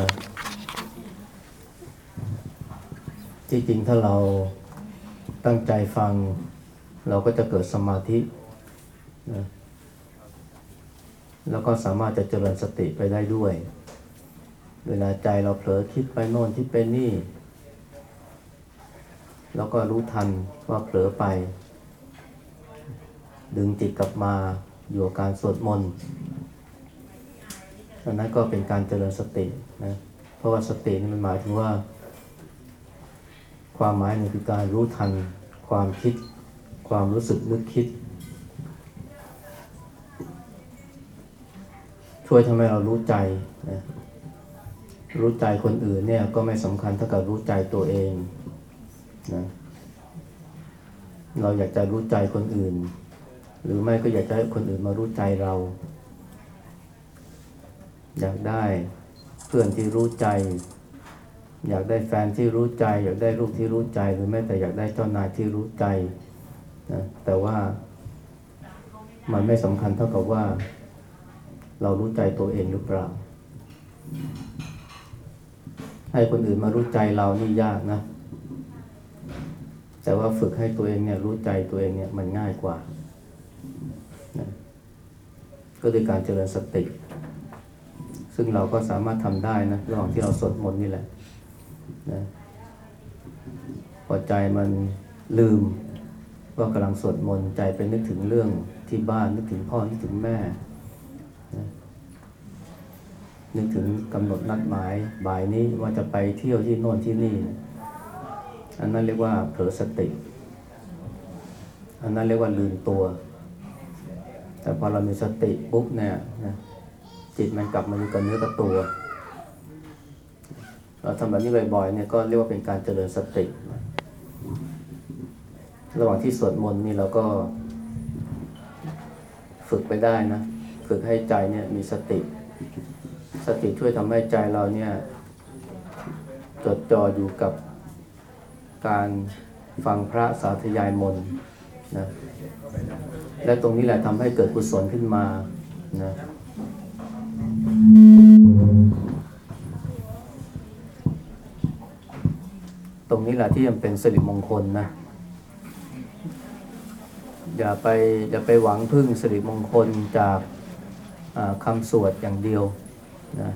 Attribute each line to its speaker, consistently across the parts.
Speaker 1: นะที่จริงถ้าเราตั้งใจฟัง เราก็จะเกิดสมาธินะแล้วก็สามารถจะเจริญสติไปได้ด้วย เวลาใจเราเผลอคิดไปโน่นที่เป็นนี่ แล้วก็รู้ทันว่าเผลอไป ดึงจิตกลับมาอยู่กับการสวดมนต์ อันนั้นก็เป็นการเจริญสตินะ เพราะว่าสตินี่มันหมายถึงว่า ความหมายหนึ่งคือการรู้ทันความคิด ความรู้สึกนึกคิด ช่วยทำให้เรารู้ใจนะรู้ใจคนอื่นเนี่ยก็ไม่สำคัญเท่ากับรู้ใจตัวเองนะเราอยากจะรู้ใจคนอื่น หรือไม่ก็อยากจะให้คนอื่นมารู้ใจเรา อยากได้เพื่อนที่รู้ใจ อยากได้แฟนที่รู้ใจ อยากได้ลูกที่รู้ใจ หรือแม้แต่อยากได้เจ้านายที่รู้ใจนะแต่ว่ามันไม่สำคัญเท่ากับว่า เรารู้ใจตัวเองหรือเปล่า ให้คนอื่นมารู้ใจเรานี่ยากนะ แต่ว่าฝึกให้ตัวเองเนี่ยรู้ใจตัวเองเนี่ยมันง่ายกว่านะก็โดยการเจริญสติ ซึ่งเราก็สามารถทำได้นะระหว่างที่เราสวดมนต์นี่แหละนะพอใจมันลืมว่ากำลังสวดมนต์ใจไปนึกถึงเรื่องที่บ้านนึกถึงพ่อนึกถึงแม่นะนึกถึงกำหนดนัดหมายบ่ายนี้ว่าจะไปเที่ยวที่โน่นที่นี่อันนั้นเรียกว่าเผลอสติ อันนั้นเรียกว่าลืมตัว แต่พอเรามีสติปุ๊บเนี่ยนะ จิตมันกลับมาอยู่กับเนื้อกับตัว เราทำแบบนี้บ่อยๆเนี่ยก็เรียกว่าเป็นการเจริญสติ ระหว่างที่สวดมนต์นี่เราก็ ฝึกไปได้นะ ฝึกให้ใจเนี่ยมีสติ สติช่วยทำให้ใจเราเนี่ยจดจ่ออยู่กับการฟังพระสาธยายมนต์นะและตรงนี้แหละทำให้เกิดกุศลขึ้นมานะ รงนี้แหละที่ยังเป็นสิริมงคลนะ อย่าไปอย่าไปหวังพึ่งสิริมงคลจากอ่าคำสวดอย่างเดียวนะ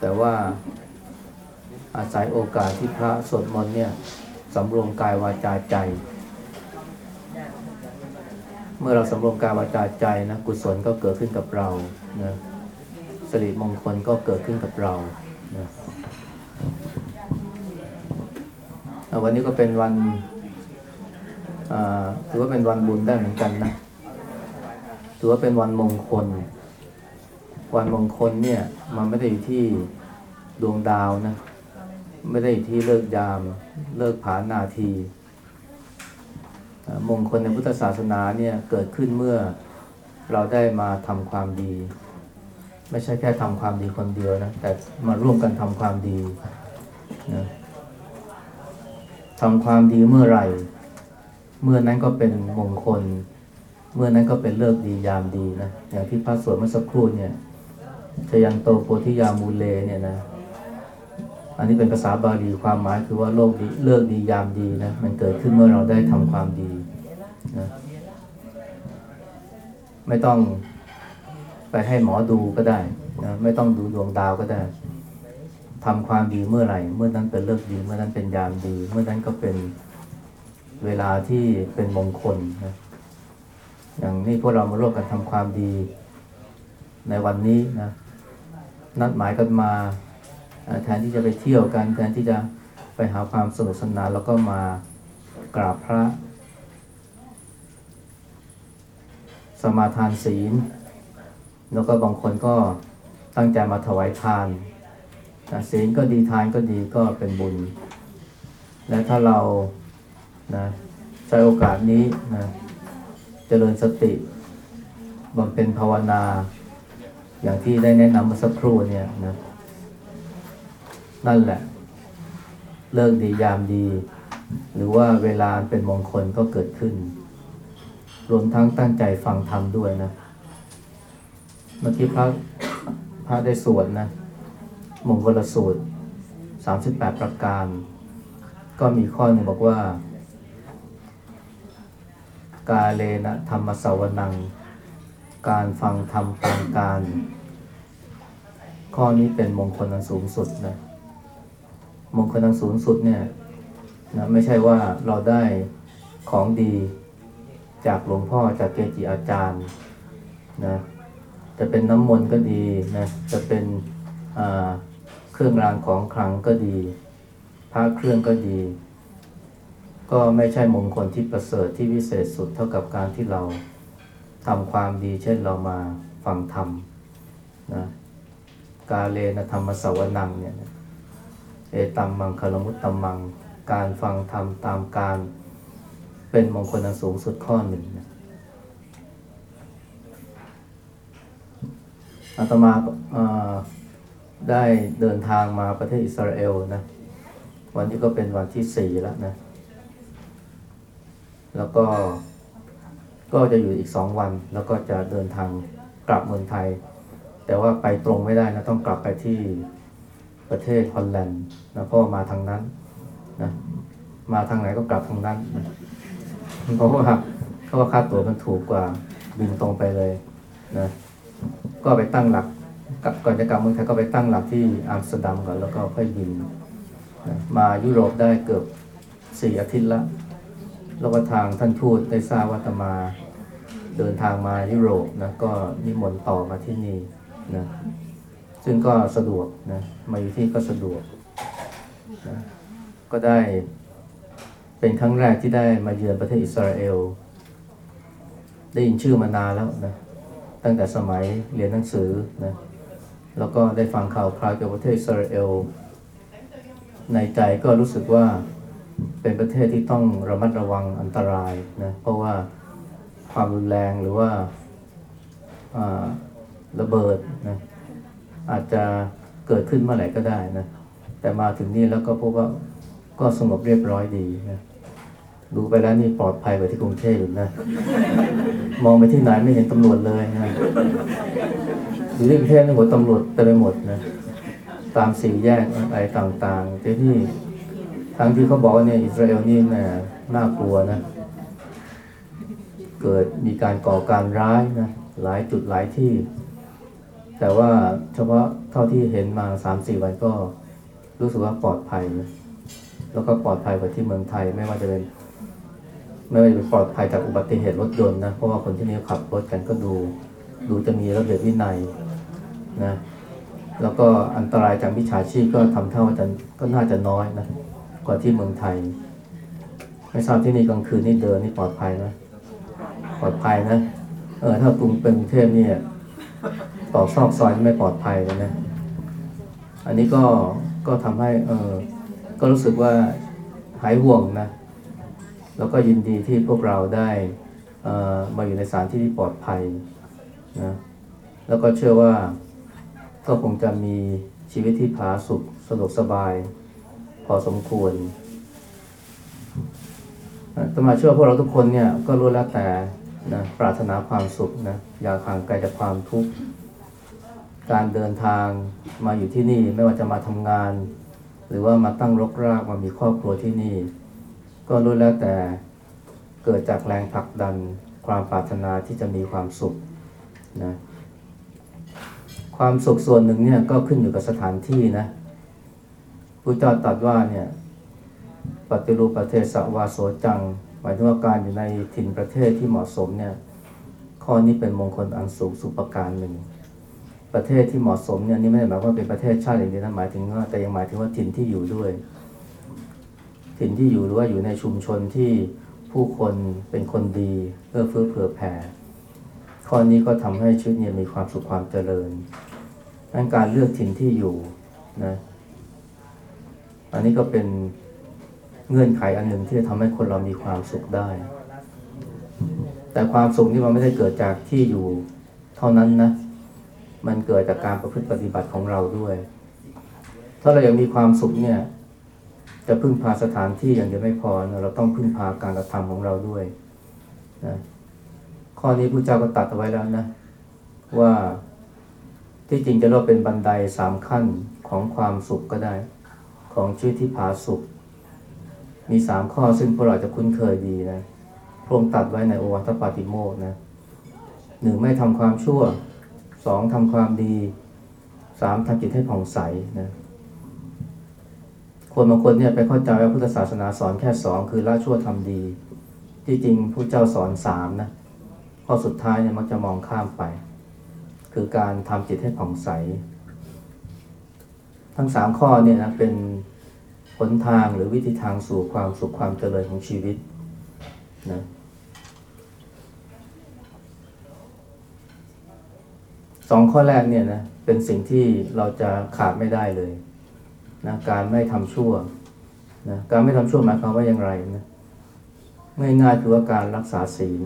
Speaker 1: แต่ว่าอาศัยโอกาสที่พระสวดมนต์เนี่ยสำรวมกายวาจาใจ เมื่อเราสำรวมกายวาจาใจนะกุศลก็เกิดขึ้นกับเรานะสิริมงคลก็เกิดขึ้นกับเรานะอะ วันนี้ก็เป็นวันถือว่าเป็นวันบุญได้เหมือนกันนะถือว่าเป็นวันมงคล วันมงคลเนี่ย มันไม่ได้อยู่ที่ดวงดาวนะไม่ได้อยู่ที่เลิกยามเลิกผานาทีมงคลในพุทธศาสนาเนี่ยเกิดขึ้นเมื่อเราได้มาทำความดี ไม่ใช่แค่ทำความดีคนเดียวนะแต่มาร่วมกันทำความดีนะ ทำความดีเมื่อไหร่ เมื่อนั้นก็เป็นมงคล เมื่อนั้นก็เป็นเลิกดียามดีนะอย่างที่พระสวดเมื่อสักครู่เนี่ยชยังโตโพธิยามูเลเนี่ยนะ อันนี้เป็นภาษาบาลีความหมายคือว่าโลกดีเลิกดียามดีนะมันเกิดขึ้นเมื่อเราได้ทำความดีนะไม่ต้องไปให้หมอดูก็ได้นะไม่ต้องดูดวงดาวก็ได้ ทำความดีเมื่อไหร่ เมื่อนั้นเป็นเลิกดี เมื่อนั้นเป็นยามดี เมื่อนั้นก็เป็นเวลาที่เป็นมงคลนะอย่างนี้พวกเรามาร่วมกันทำความดีในวันนี้นะนัดหมายกันมาแทนที่จะไปเที่ยวกัน แทนที่จะไปหาความสนุกสนานแล้วก็มากราบพระ สมาทานศีล แล้วก็บางคนก็ตั้งใจมาถวายทาน ศีลก็ดีทานก็ดีก็เป็นบุญ และถ้าเรานะใช้โอกาสนี้นะเจริญสติบำเพ็ญภาวนา อย่างที่ได้แนะนำเมื่อสักครู่เนี่ยนะนั่นแหละ เลิกดียามดี หรือว่าเวลาเป็นมงคลก็เกิดขึ้น รวมทั้งตั้งใจฟังธรรมด้วยนะ เมื่อกี้พระพระได้สวดนะ มงคลสูตร 38 ประการ ก็มีข้อหนึ่งบอกว่า กาเลนะธรรมสวนัง การฟังธรรมตามการ ข้อนี้เป็นมงคลอันสูงสุดนะมงคลอันสูงสุดเนี่ยนะไม่ใช่ว่าเราได้ของดีจากหลวงพ่อจากเกจิอาจารย์นะจะเป็นน้ำมนต์ก็ดีนะจะเป็นอ่า รื่องรางของขลังก็ดีพระเครื่องก็ดี ก็ไม่ใช่มงคลที่ประเสริฐที่วิเศษสุดเท่ากับการที่เราทำความดี เช่นเรามาฟังธรรมนะกาเลนะธรรมสวนังเนี่ยเอตัมมังคลมุตตัมมัง การฟังธรรมตามการเป็นมงคลอันสูงสุดข้อหนึ่งนะอาตมาอ่อ ได้เดินทางมาประเทศอิสราเอลนะ วันนี้ก็เป็นวันที่สี่แล้วนะ แล้วก็ก็จะอยู่อีกสองวัน แล้วก็จะเดินทางกลับเมืองไทย แต่ว่าไปตรงไม่ได้นะต้องกลับไปที่ประเทศฮอลแลนด์นะเพราะว่ามาทางนั้นนะมาทางไหนก็กลับทางนั้นนะเพราะว่าเขาว่าค่าตั๋วมันถูกกว่าบินตรงไปเลยนะ ก็ไปตั้งหลัก กับก่อนจะกลับเมืองไทยก็ไปตั้งหลักที่อัมสเตอร์ดัมก่อนแล้วก็ค่อยบินมายุโรปได้เกือบสี่อาทิตย์ละแล้วก็ทางท่านทูตได้ทราบว่าตมาเดินทางมายุโรปนะก็นิมนต์ต่อมาที่นี่นะซึ่งก็สะดวกนะมาอยู่ที่ก็สะดวกนะก็ได้เป็นครั้งแรกที่ได้มาเยือนประเทศอิสราเอล ได้ยินชื่อมานานแล้วนะตั้งแต่สมัยเรียนหนังสือนะ แล้วก็ได้ฟังข่าวคราวเกี่ยวกับประเทศอิสราเอล ในใจก็รู้สึกว่าเป็นประเทศที่ต้องระมัดระวังอันตรายนะเพราะว่าความรุนแรงหรือว่าระเบิดนะอาจจะเกิดขึ้นเมื่อไหร่ก็ได้นะแต่มาถึงนี่แล้วก็พบว่าก็สงบเรียบร้อยดีนะดูไปแล้วนี่ปลอดภัยกว่าที่กรุงเทพอยู่นะ มองไปที่ไหนไม่เห็นตำรวจเลยนะ อยู่ที่กรุงเทพนี่หมดตำรวจเต็มไปหมดนะตามสี่แยกอะไรต่างๆที่นี่ทั้งที่เขาบอกว่าเนี่ยอิสราเอลนี่แหม่น่ากลัวนะ เกิดมีการก่อการร้ายนะหลายจุดหลายที่ แต่ว่าเฉพาะเท่าที่เห็นมาสามสี่วันก็รู้สึกว่าปลอดภัยนะแล้วก็ปลอดภัยกว่าที่เมืองไทยไม่ว่าจะเป็นไม่ว่าจะเป็นปลอดภัยจากอุบัติเหตุรถยนต์นะเพราะว่าคนที่นี่ขับรถกันก็ดู ดูจะมีระเบียบวินัย นะแล้วก็อันตรายจากมิจฉาชีพก็ทำเท่าว่าจะก็น่าจะน้อยนะกว่าที่เมืองไทย ไม่ทราบที่นี่กลางคืนนี่เดินนี่ปลอดภัยไหมปลอดภัยนะเออถ้ากรุงเป็นกรุงเทพเนี่ยตอกซอกซอยไม่ปลอดภัยเลยนะ อันนี้ก็ก็ทำให้เออก็รู้สึกว่าหายห่วงนะ แล้วก็ยินดีที่พวกเราได้เอ่อมาอยู่ในสถานที่ที่ปลอดภัยนะแล้วก็เชื่อว่า ก็คงจะมีชีวิตที่ผาสุกสะดวกสบาย พอสมควรตมาเชื่อว่าพวกเราทุกคนเนี่ยก็รู้แล้วแต่นะปรารถนาความสุขนะอยากห่างไกลจากความทุกข์การเดินทางมาอยู่ที่นี่ไม่ว่าจะมาทำงาน หรือว่ามาตั้งรกรากมามีครอบครัวที่นี่ ก็รู้แล้วแต่เกิดจากแรงผลักดันความปรารถนาที่จะมีความสุขนะ ความสุขส่วนหนึ่งเนี่ยก็ขึ้นอยู่กับสถานที่นะพระเจ้าตรัสว่าเนี่ยปฏิรูปประเทศสวาโสจัง หมายถึงว่าการอยู่ในถิ่นประเทศที่เหมาะสมเนี่ยข้อนี้เป็นมงคลอันสูงสุประการหนึ่ง ประเทศที่เหมาะสมเนี่ยนี่ไม่ได้หมายว่าเป็นประเทศชาติอย่างเดียวนะหมายถึงว่าแต่ยังหมายถึงว่าถิ่นที่อยู่ด้วย ถิ่นที่อยู่หรือว่าอยู่ในชุมชนที่ผู้คนเป็นคนดีเอื้อเฟื้อเผื่อแผ่ข้อนี้ก็ทำให้ชีวิตเนี่ยมีความสุขความเจริญ ดังการเลือกถิ่นที่อยู่นะ อันนี้ก็เป็นเงื่อนไขอันหนึ่งที่จะทำให้คนเรามีความสุขได้ แต่ความสุขนี่มันไม่ได้เกิดจากที่อยู่เท่านั้นนะ มันเกิดจากการประพฤติปฏิบัติของเราด้วย ถ้าเราอยากมีความสุขเนี่ย จะพึ่งพาสถานที่อย่างเดียวไม่พอนะเราต้องพึ่งพาการกระทำของเราด้วยนะข้อนี้พระเจ้าก็ตัดเอาไว้แล้วนะ ว่า ที่จริงจะเราเป็นบันไดสามขั้นของความสุขก็ได้ ของชีวิตที่ผาสุข มีสามข้อซึ่งพวกเราจะคุ้นเคยดีนะพระองค์ตัดไว้ในโอวาทปาติโมกนะหนึ่งไม่ทำความชั่วสองทำความดีสามทำจิตให้ผ่องใสนะคนบางคนเนี่ยไปเข้าใจว่าพุทธศาสนาสอนแค่สองคือละชั่วทำดี ที่จริงพระเจ้าสอนสามนะข้อสุดท้ายเนี่ยมักจะมองข้ามไป คือการทำจิตให้ผ่องใส ทั้งสามข้อเนี่ยนะเป็นหนทางหรือวิธีทางสู่ความสุขความเจริญของชีวิตนะสองข้อแรกเนี่ยนะเป็นสิ่งที่เราจะขาดไม่ได้เลยนะการไม่ทำชั่วนะการไม่ทำชั่วหมายความว่าอย่างไรนะง่ายๆคือว่าการรักษาศีล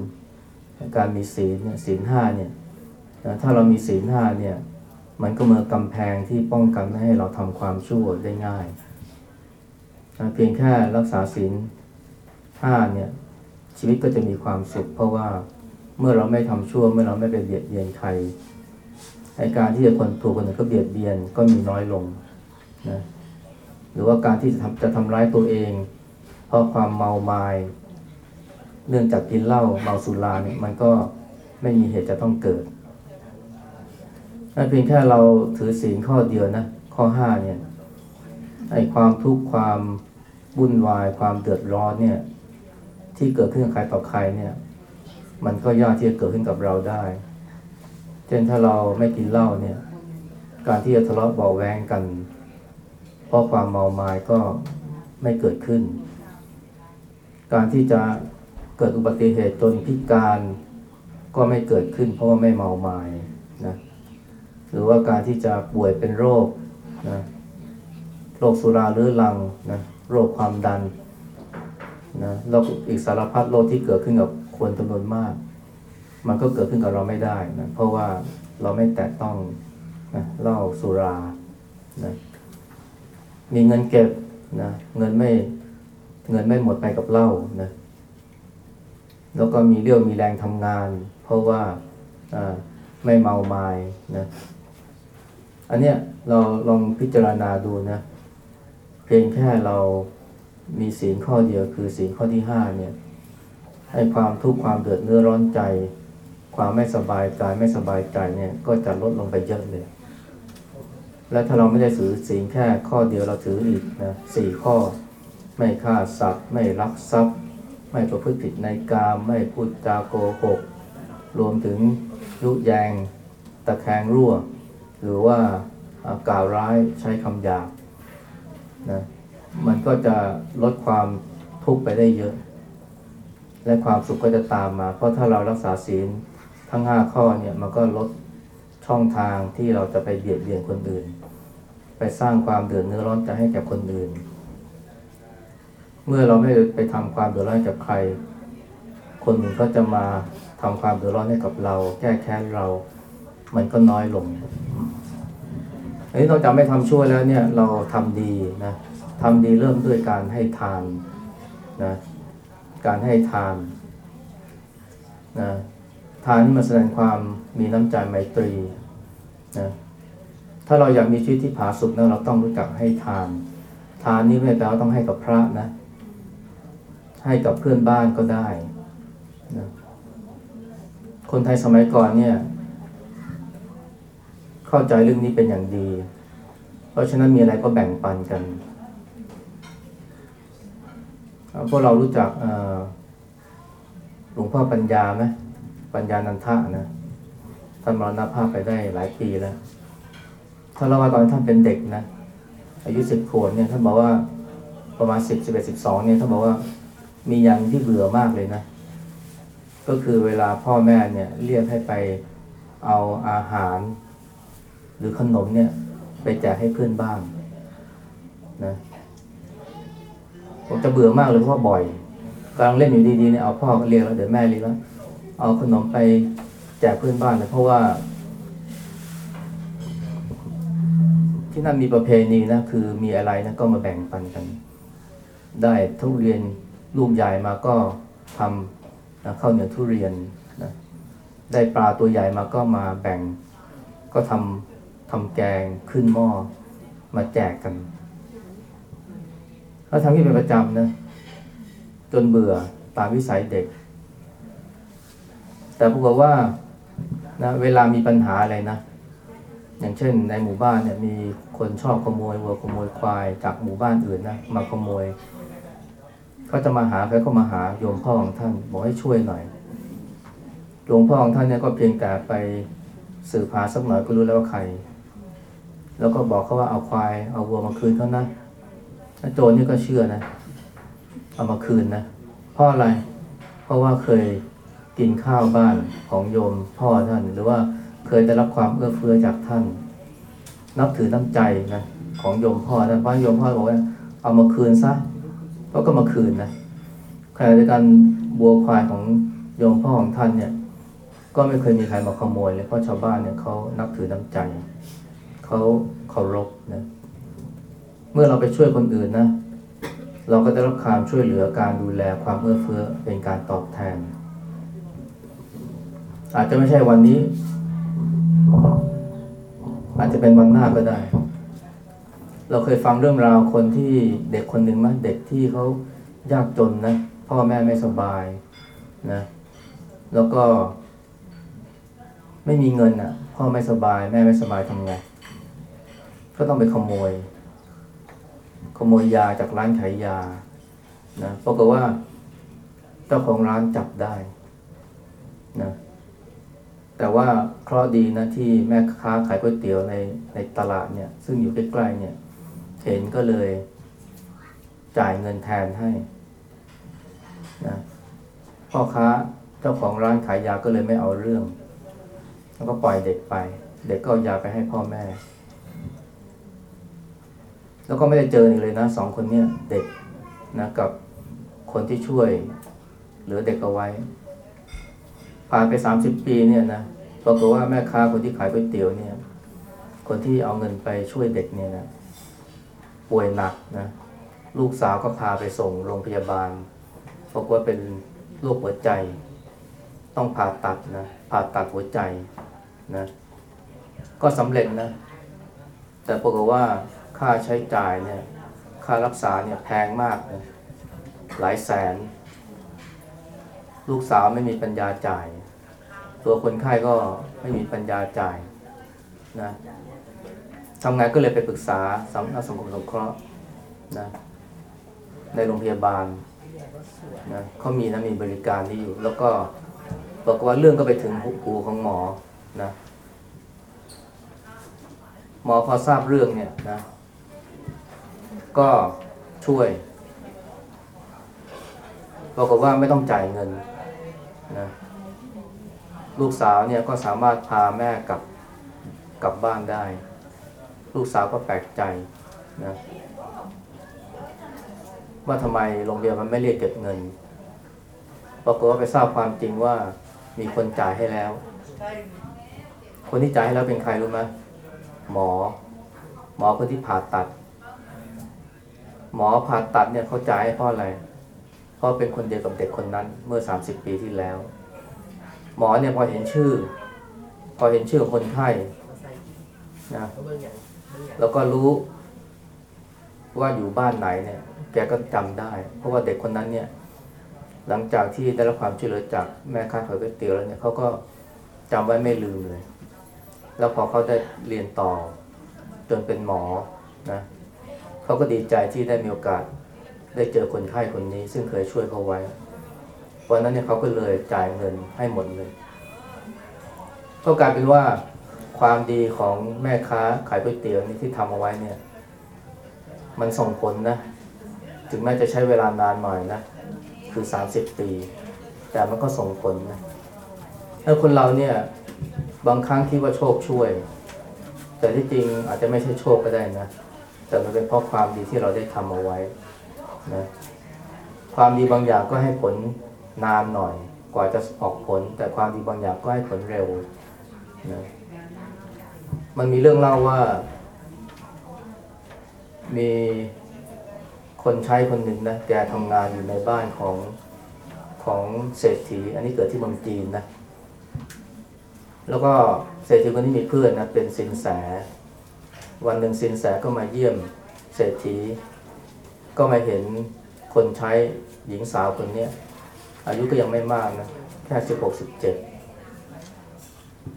Speaker 1: การมีศีลเนี่ยศีลห้าเนี่ย นะถ้าเรามีศีลห้าเนี่ย มันก็เหมือนกำแพงที่ป้องกันไม่ให้เราทำความชั่วได้ง่ายนะเพียงแค่รักษาศีลห้าเนี่ย ชีวิตก็จะมีความสุข เพราะว่าเมื่อเราไม่ทำชั่ว เมื่อเราไม่ไปเบียดเบียนใครไอการที่จะคนถูกคนอื่นก็เบียดเบียนก็มีน้อยลงนะหรือว่าการที่จะทำจะทำร้ายตัวเอง เพราะความเมามายเนื่องจากกินเหล้าเมาสุราเนี่ยมันก็ไม่มีเหตุจะต้องเกิด เพียงแค่เราถือศีลข้อเดียวนะ ข้อห้าเนี่ยไอความทุกข์ความวุ่นวายความเดือดร้อนเนี่ย ที่เกิดขึ้นกับใครต่อใครเนี่ย มันก็ยากที่จะเกิดขึ้นกับเราได้ เช่นถ้าเราไม่กินเหล้าเนี่ย การที่จะทะเลาะเบาแวงกัน เพราะความเมามายก็ไม่เกิดขึ้น การที่จะเกิดอุบัติเหตุจนพิการก็ไม่เกิดขึ้น เพราะว่าไม่เมามาย หรือว่าการที่จะป่วยเป็นโรคนะโรคสุราเรื้อรังนะโรคความดันนะโรคอีกสารพัดโรคที่เกิดขึ้นกับคนจำนวนมาก มันก็เกิดขึ้นกับเราไม่ได้นะเพราะว่าเราไม่แตะต้องนะเหล้าสุรานะมีเงินเก็บนะเงินไม่เงินไม่หมดไปกับเหล้านะแล้วก็มีเรี่ยวมีแรงทำงาน เพราะว่าไม่เมาไมา้นะ อันเนี้ยเราลองพิจารณาดูนะเพียงแค่เรามีศีลข้อเดียวคือศีลข้อที่ห้าเนี่ยให้ความทุกข์ความเดือดเนื้อร้อนใจ ความไม่สบายกายไม่สบายใจเนี่ยก็จะลดลงไปเยอะเลย และถ้าเราไม่ได้ถือศีลแค่ข้อเดียวเราถืออีกนะสี่ข้อ ไม่ฆ่าสัตว์ ไม่ลักทรัพย์ ไม่ประพฤติผิดในกามไม่พูดจาโกหก รวมถึงยุแยง ตะแคงรั่ว หรือว่ากล่าวร้ายใช้คำหยาบนะมันก็จะลดความทุกข์ไปได้เยอะ และความสุขก็จะตามมา เพราะถ้าเรารักษาศีลทั้งห้าข้อเนี่ยมันก็ลดช่องทางที่เราจะไปเบียดเบียนคนอื่น ไปสร้างความเดือดเนื้อร้อนใจให้แก่คนอื่น เมื่อเราไม่ไปทำความเดือดร้อนกับใคร คนอื่นก็จะมาทำความเดือดร้อนให้กับเรา แก้แค้นเรา มันก็น้อยลง อันนี้นอกจากไม่ทำชั่วแล้วเนี่ยเราทำดีนะทำดีเริ่มด้วยการให้ทานนะการให้ทานนะทานนี่มาแสดงความมีน้ำใจไมตรีนะถ้าเราอยากมีชีวิตที่ผาสุกนะเราต้องรู้จักให้ทาน ทานนี่ไม่แปลว่าต้องให้กับพระนะ ให้กับเพื่อนบ้านก็ได้นะคนไทยสมัยก่อนเนี่ย เข้าใจเรื่องนี้เป็นอย่างดี เพราะฉะนั้นมีอะไรก็แบ่งปันกันพวกเรารู้จักหลวงพ่อปัญญาไหมปัญญานันทะนะท่านมรณภาพไปได้หลายปีแล้วถ้านเราว่าตอนท่านเป็นเด็กนะอายุสิบขวบเนี่ยท่านบอกว่าประมาณสิบสิบเอ็ดสิบสองเนี่ยท่านบอกว่ามีอย่างที่เบื่อมากเลยนะ ก็คือเวลาพ่อแม่เนี่ยเรียกให้ไปเอาอาหาร รือขนมเนี่ย ไปแจกให้เพื่อนบ้านนะผมจะเบื่อมากเลยเพราะบ่อยกำลังเล่นอยู่ดีๆเนี่ยเอาพ่อเรียกแล้วเดี๋ยวแม่เรียกแล้วเอาขนมไปแจกเพื่อนบ้านนะเพราะว่า ที่นั่นมีประเพณีนะคือมีอะไรนะก็มาแบ่งปันกัน ได้ทุเรียนลูกใหญ่มาก็ทำนะข้าวเหนียวทุเรียนนะได้ปลาตัวใหญ่มาก็มาแบ่งก็ทำำแกงขึ้นหม้อมาแจกกันเขาทำที่เป็นประจำนะจนเบื่อตามวิสัยเด็ก แต่ปรากฏว่านะเวลามีปัญหาอะไรนะ อย่างเช่นในหมู่บ้านเนี่ยมีคนชอบขโมยวัวขโมยควายจากหมู่บ้านอื่นนะมาขโมยเขาจะมาหาใครก็มาหาโยมพ่อของท่านบอกให้ช่วยหน่อยโยมพ่อของท่านเนี่ยก็เพียงแต่ไปสืบหาสักหน่อยก็รู้แล้วว่าใคร แล้วก็บอกเขาว่าเอาควายเอาวัวมาคืนเขานะแล้วโจรนี่ก็เชื่อนะ เอามาคืนนะเพราะอะไร เพราะว่าเคยกินข้าวบ้านของโยมพ่อท่าน หรือว่าเคยได้รับความเอื้อเฟื้อจากท่าน นับถือน้ำใจนะของโยมพ่อท่านเพราะโยมพ่อบอกว่าเอามาคืนซะเขาก็มาคืนนะขณะเดียวกันบัวควายของโยมพ่อของท่านเนี่ย ก็ไม่เคยมีใครมาขโมยเลยเพราะชาวบ้านเนี่ยเขานับถือน้ำใจ เขาเคารพนะเมื่อเราไปช่วยคนอื่นนะเราก็ได้รับความช่วยเหลือการดูแลความเอื้อเฟื้อเป็นการตอบแทน อาจจะไม่ใช่วันนี้ อาจจะเป็นวันหน้าก็ได้ เราเคยฟังเรื่องราวคนที่เด็กคนหนึ่งมั้ยเด็กที่เขายากจนนะพ่อแม่ไม่สบายนะ แล้วก็ ไม่มีเงินอะ พ่อไม่สบาย แม่ไม่สบายทำไง ก็ต้องไปขโมย ขโมยยาจากร้านขายยานะปรากฏว่า เจ้าของร้านจับได้นะแต่ว่าเคราะห์ดีนะที่แม่ค้าขายก๋วยเตี๋ยวในในตลาดเนี่ย ซึ่งอยู่ใกล้ๆเนี่ย เห็นก็เลย จ่ายเงินแทนให้นะพ่อค้าเจ้าของร้านขายยาก็เลยไม่เอาเรื่อง แล้วก็ปล่อยเด็กไป เด็กก็เอายาไปให้พ่อแม่ แล้วก็ไม่ได้เจออีกเลยนะสองคนเนี่ยเด็กนะกับคนที่ช่วยเหลือเด็กเอาไว้ ผ่านไปสามสิบปีเนี่ยนะปรากฏว่าแม่ค้าคนที่ขายก๋วยเตี๋ยวเนี่ย คนที่เอาเงินไปช่วยเด็กเนี่ยนะป่วยหนักนะลูกสาวก็พาไปส่งโรงพยาบาลปรากฏว่าเป็นโรคหัวใจ ต้องผ่าตัดนะผ่าตัดหัวใจนะก็สำเร็จนะ แต่ปรากฏว่า ค่าใช้จ่ายเนี่ยค่ารักษาเนี่ยแพงมากนะหลายแสน ลูกสาวไม่มีปัญญาจ่าย ตัวคนไข้ก็ไม่มีปัญญาจ่ายนะทำงานก็เลยไปปรึกษาสำนักสังคมสงเคราะห์นะในโรงพยาบาลนะเขามีนะมีบริการที่อยู่ แล้วก็บอกว่าเรื่องก็ไปถึงหูของหมอนะหมอพอทราบเรื่องเนี่ยนะ ก็ช่วยบอกฏว่าไม่ต้องจ่ายเงินนะลูกสาวเนี่ยก็สามารถพาแม่กลับกลับบ้านได้ ลูกสาวก็แปลกใจนะว่าทำไมโรงเรียนมันไม่เรียกเก็บเงินปรากฏว่าไปทราบความจริงว่ามีคนจ่ายให้แล้ว คนที่จ่ายให้แล้วเป็นใครรู้ไหมหมอ หมอคนที่ผ่าตัด หมอผ่าตัดเนี่ยเขาจ่ายให้เพราะอะไรเพราะเป็นคนเดียวกับเด็กคนนั้นเมื่อ 30 ปีที่แล้ว หมอเนี่ยพอเห็นชื่อ พอเห็นชื่อคนไข้นะแล้วก็รู้ว่าอยู่บ้านไหนเนี่ย แกก็จำได้ เพราะว่าเด็กคนนั้นเนี่ย หลังจากที่ได้รับความช่วยเหลือจากแม่ค้าขายก๋วยเตี๋ยวแล้วเนี่ยเขาก็จำไว้ไม่ลืมเลย แล้วพอเขาได้เรียนต่อจนเป็นหมอนะ เขาก็ดีใจที่ได้มีโอกาสได้เจอคนไข้คนนี้ ซึ่งเคยช่วยเขาไว้วันนั้นเนี่ยเขาก็เลยจ่ายเงินให้หมดเลยก็กลายเป็นว่าความดีของแม่ค้าขายก๋วยเตี๋ยวนี่ที่ทำเอาไว้เนี่ย มันส่งผลนะ ถึงแม้จะใช้เวลานานหน่อยนะ คือสามสิบปี แต่มันก็ส่งผลนะถ้าคนเราเนี่ย บางครั้งคิดว่าโชคช่วย แต่ที่จริงอาจจะไม่ใช่โชคก็ได้นะ แต่มันเป็นเพราะความดีที่เราได้ทำเอาไว้นะความดีบางอย่างก็ให้ผลนานหน่อย กว่าจะออกผล แต่ความดีบางอย่างก็ให้ผลเร็วนะมันมีเรื่องเล่าว่า มีคนใช้คนหนึ่งนะแกทำงานอยู่ในบ้านของของเศรษฐี อันนี้เกิดที่เมืองจีนนะแล้วก็เศรษฐีคนนี้มีเพื่อนนะเป็นสินแส วันหนึ่งสินแสก็มาเยี่ยมเศรษฐี ก็มาเห็นคนใช้หญิงสาวคนเนี้ยอายุก็ยังไม่มากนะแค่สิบหกสิบเจ็ด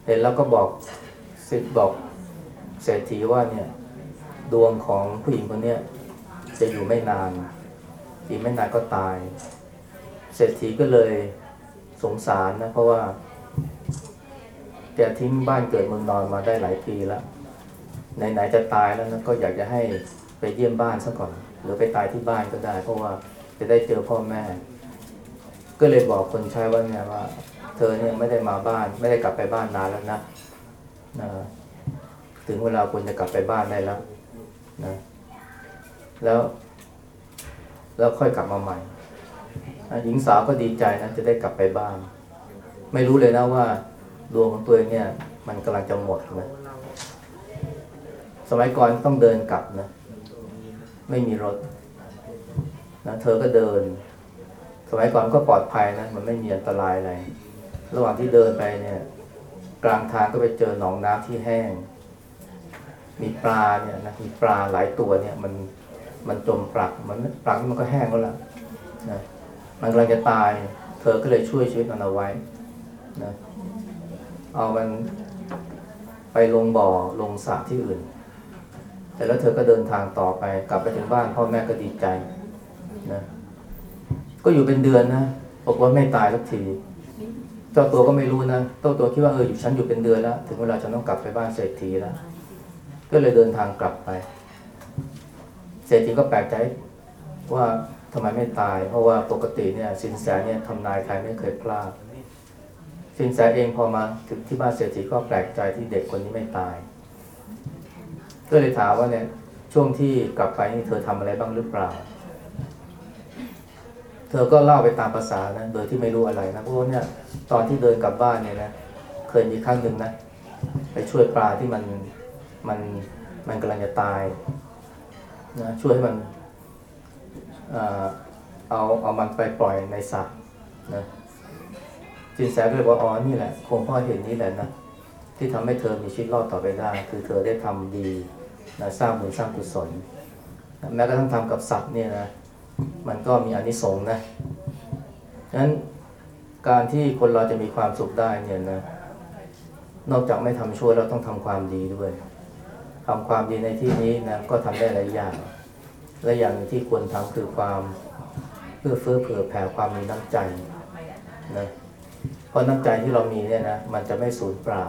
Speaker 1: เห็นแล้วก็บอกสิบอกเศรษฐีว่าเนี่ยดวงของผู้หญิงคนเนี้ยจะอยู่ไม่นาน อีกไม่นานก็ตาย เศรษฐีก็เลยสงสารนะเพราะว่าแกทิ้งบ้านเกิดเมืองนอนมาได้หลายปีแล้ว ไหนๆจะตายแล้วนะก็อยากจะให้ไปเยี่ยมบ้านซะก่อน หรือไปตายที่บ้านก็ได้ เพราะว่าจะได้เจอพ่อแม่ ก็เลยบอกคนใช้ว่าเนี่ยว่า เธอเนี่ยไม่ได้มาบ้าน ไม่ได้กลับไปบ้านนานแล้วนะนะถึงเวลาควรจะกลับไปบ้านได้แล้วนะแล้ว แล้วค่อยกลับมาใหม่หญิงสาวก็ดีใจนะจะได้กลับไปบ้าน ไม่รู้เลยนะว่าดวงของตัวเองเนี่ย มันกำลังจะหมดนะ สมัยก่อนต้องเดินกลับนะ ไม่มีรถนะเธอก็เดิน สมัยก่อนก็ปลอดภัยนะ มันไม่มีอันตรายอะไร ระหว่างที่เดินไปเนี่ย กลางทางก็ไปเจอหนองน้ำที่แห้ง มีปลาเนี่ยนะมีปลาหลายตัวเนี่ย มันมันจมปลักมันปลักนี่มันก็แห้งแล้วล่ะนะมันกำลังจะตาย เธอก็เลยช่วยชีวิตมันเอาไว้นะเอามันไปลงบ่อลงสระที่อื่น แต่แล้วเธอก็เดินทางต่อไป กลับไปถึงบ้านพ่อแม่ก็ดีใจนะก็อยู่เป็นเดือนนะบอกว่าไม่ตายสักที เจ้าตัวก็ไม่รู้นะเจ้าตัวคิดว่าเอออยู่ฉันอยู่เป็นเดือนแล้วถึงเวลาฉันต้องกลับไปบ้านเศรษฐีแล้วก็เลยเดินทางกลับไป เศรษฐีก็แปลกใจว่าทำไมไม่ตาย เพราะว่าปกติเนี่ยสินแสเนี่ยทำนายใครไม่เคยพลาดสินแสเองพอมาถึงที่บ้านเศรษฐีก็แปลกใจที่เด็กคนนี้ไม่ตาย ก็เลยถามว่าเนี่ยช่วงที่กลับไปนี่เธอทำอะไรบ้างหรือเปล่า เธอก็เล่าไปตามภาษานะโดยที่ไม่รู้อะไรนะเพราะว่าเนี่ยตอนที่เดินกลับบ้านเนี่ยนะเคยมีครั้งหนึ่งนะไปช่วยปลาที่มันมันมันกำลังจะตายนะช่วยให้มันเอาเอามันไปปล่อยในสระนะจินแสก็เลยบอกอ๋อนี่แหละคงพ่อเห็นนี่แหละนะที่ทำให้เธอมีชีวิตรอดต่อไปได้ คือเธอได้ทำดี นะสร้างบุญสร้างกุศลแม้กระทั่งทำกับสัตว์เนี่ยนะมันก็มีอนิสงส์นะฉะนั้นการที่คนเราจะมีความสุขได้เนี่ยนะนอกจากไม่ทำชั่วเราต้องทำความดีด้วยทำความดีในที่นี้นะก็ทำได้หลายอย่างและอย่างที่ควรทำคือความเพื่อเฟื้อเผื่อแผ่ความมีน้ำใจนะเพราะน้ำใจที่เรามีเนี่ยนะมันจะไม่สูญเปล่า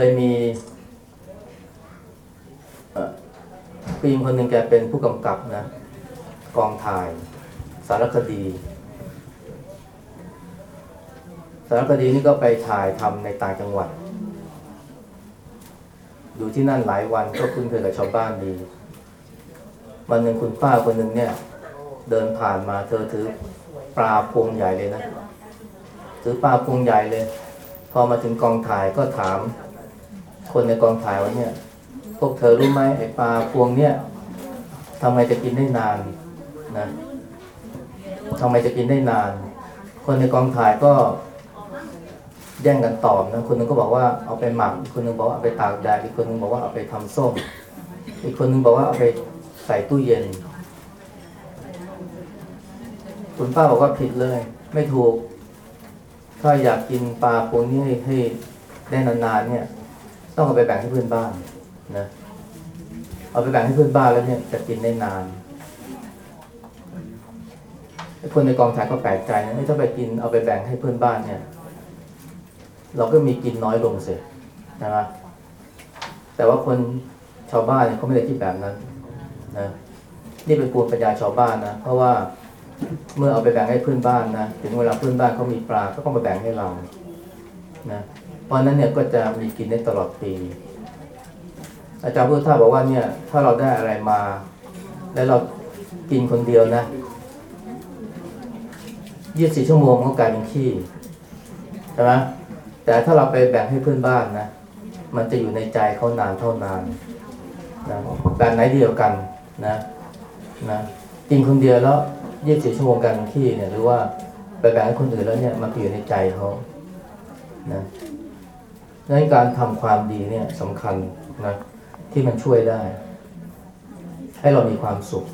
Speaker 1: เคยมีเอ่อผู้หญิงคนหนึ่งแกเป็นผู้กำกับนะ กองถ่าย สารคดี สารคดีนี่ก็ไปถ่ายทำในต่างจังหวัดอยู่ที่นั่นหลายวันก็คุ้นเคยกับชาวบ้านดี วันหนึ่งคุณป้าคนหนึ่งเนี่ย เดินผ่านมาเธอถือปลาพวงใหญ่เลยนะ ถือปลาพวงใหญ่เลย พอมาถึงกองถ่ายก็ถาม คนในกองถ่ายว่าเนี่ย พวกเธอรู้ไหมไอปลาพวงเนี่ยทำไมจะกินได้นานนะทำไมจะกินได้นาน คนในกองถ่ายก็แย่งกันตอบนะคนหนึงก็บอกว่าเอาไปหมักอีกคนหนึงบอกว่าเอาไปตากแดดอีกคนหนึงบอกว่าเอาไปทำส้ม อีกคนหนึงบอกว่าเอาไปใส่ตู้เย็น คุณป้าบอกว่าผิดเลย ไม่ถูก ถ้าอยากกินปลาพวกนี้ให้ได้นานๆเนี่ย ต้องเอาไปแบ่งให้เพื่อนบ้านนะเอาไปแบ่งให้เพื่อนบ้านแล้วเนี่ยจะกินได้นานคนในกองถ่ายก็แปลกใจนะถ้าไปกินเอาไปแบ่งให้เพื่อนบ้านเนี่ย เราก็มีกินน้อยลงเสียนะครับแต่ว่าคนชาวบ้านเนี่ยเขาไม่ได้คิดแบบนั้นนะนี่เป็นปูมิปัญญาชาวบ้านนะเพราะว่าเมื่อเอาไปแบ่งให้เพื่อนบ้านนะถึงเวลาเพื่อนบ้านเขามีปลาก็ต้องมาแบ่งให้เรานะ เพราะนั้นเนี่ยก็จะมีกินได้ตลอดปี อาจารย์พุทธทาสบอกว่าเนี่ย ถ้าเราได้อะไรมา แล้วเรากินคนเดียวนะยี่สิบชั่วโมงก็กลายเป็นขี้ใช่ไหมแต่ถ้าเราไปแบ่งให้เพื่อนบ้านนะ มันจะอยู่ในใจเขานานเท่านานนะแบบไหนเดียวกันนะนะกินคนเดียวแล้วยี่สิบชั่วโมงกันขี้เนี่ยหรือว่าไปแบ่งให้คนอื่นแล้วเนี่ยมันอยู่ในใจเขานะ นั้นการทำความดีเนี่ยสำคัญนะที่มันช่วยได้ ให้เรามีความสุข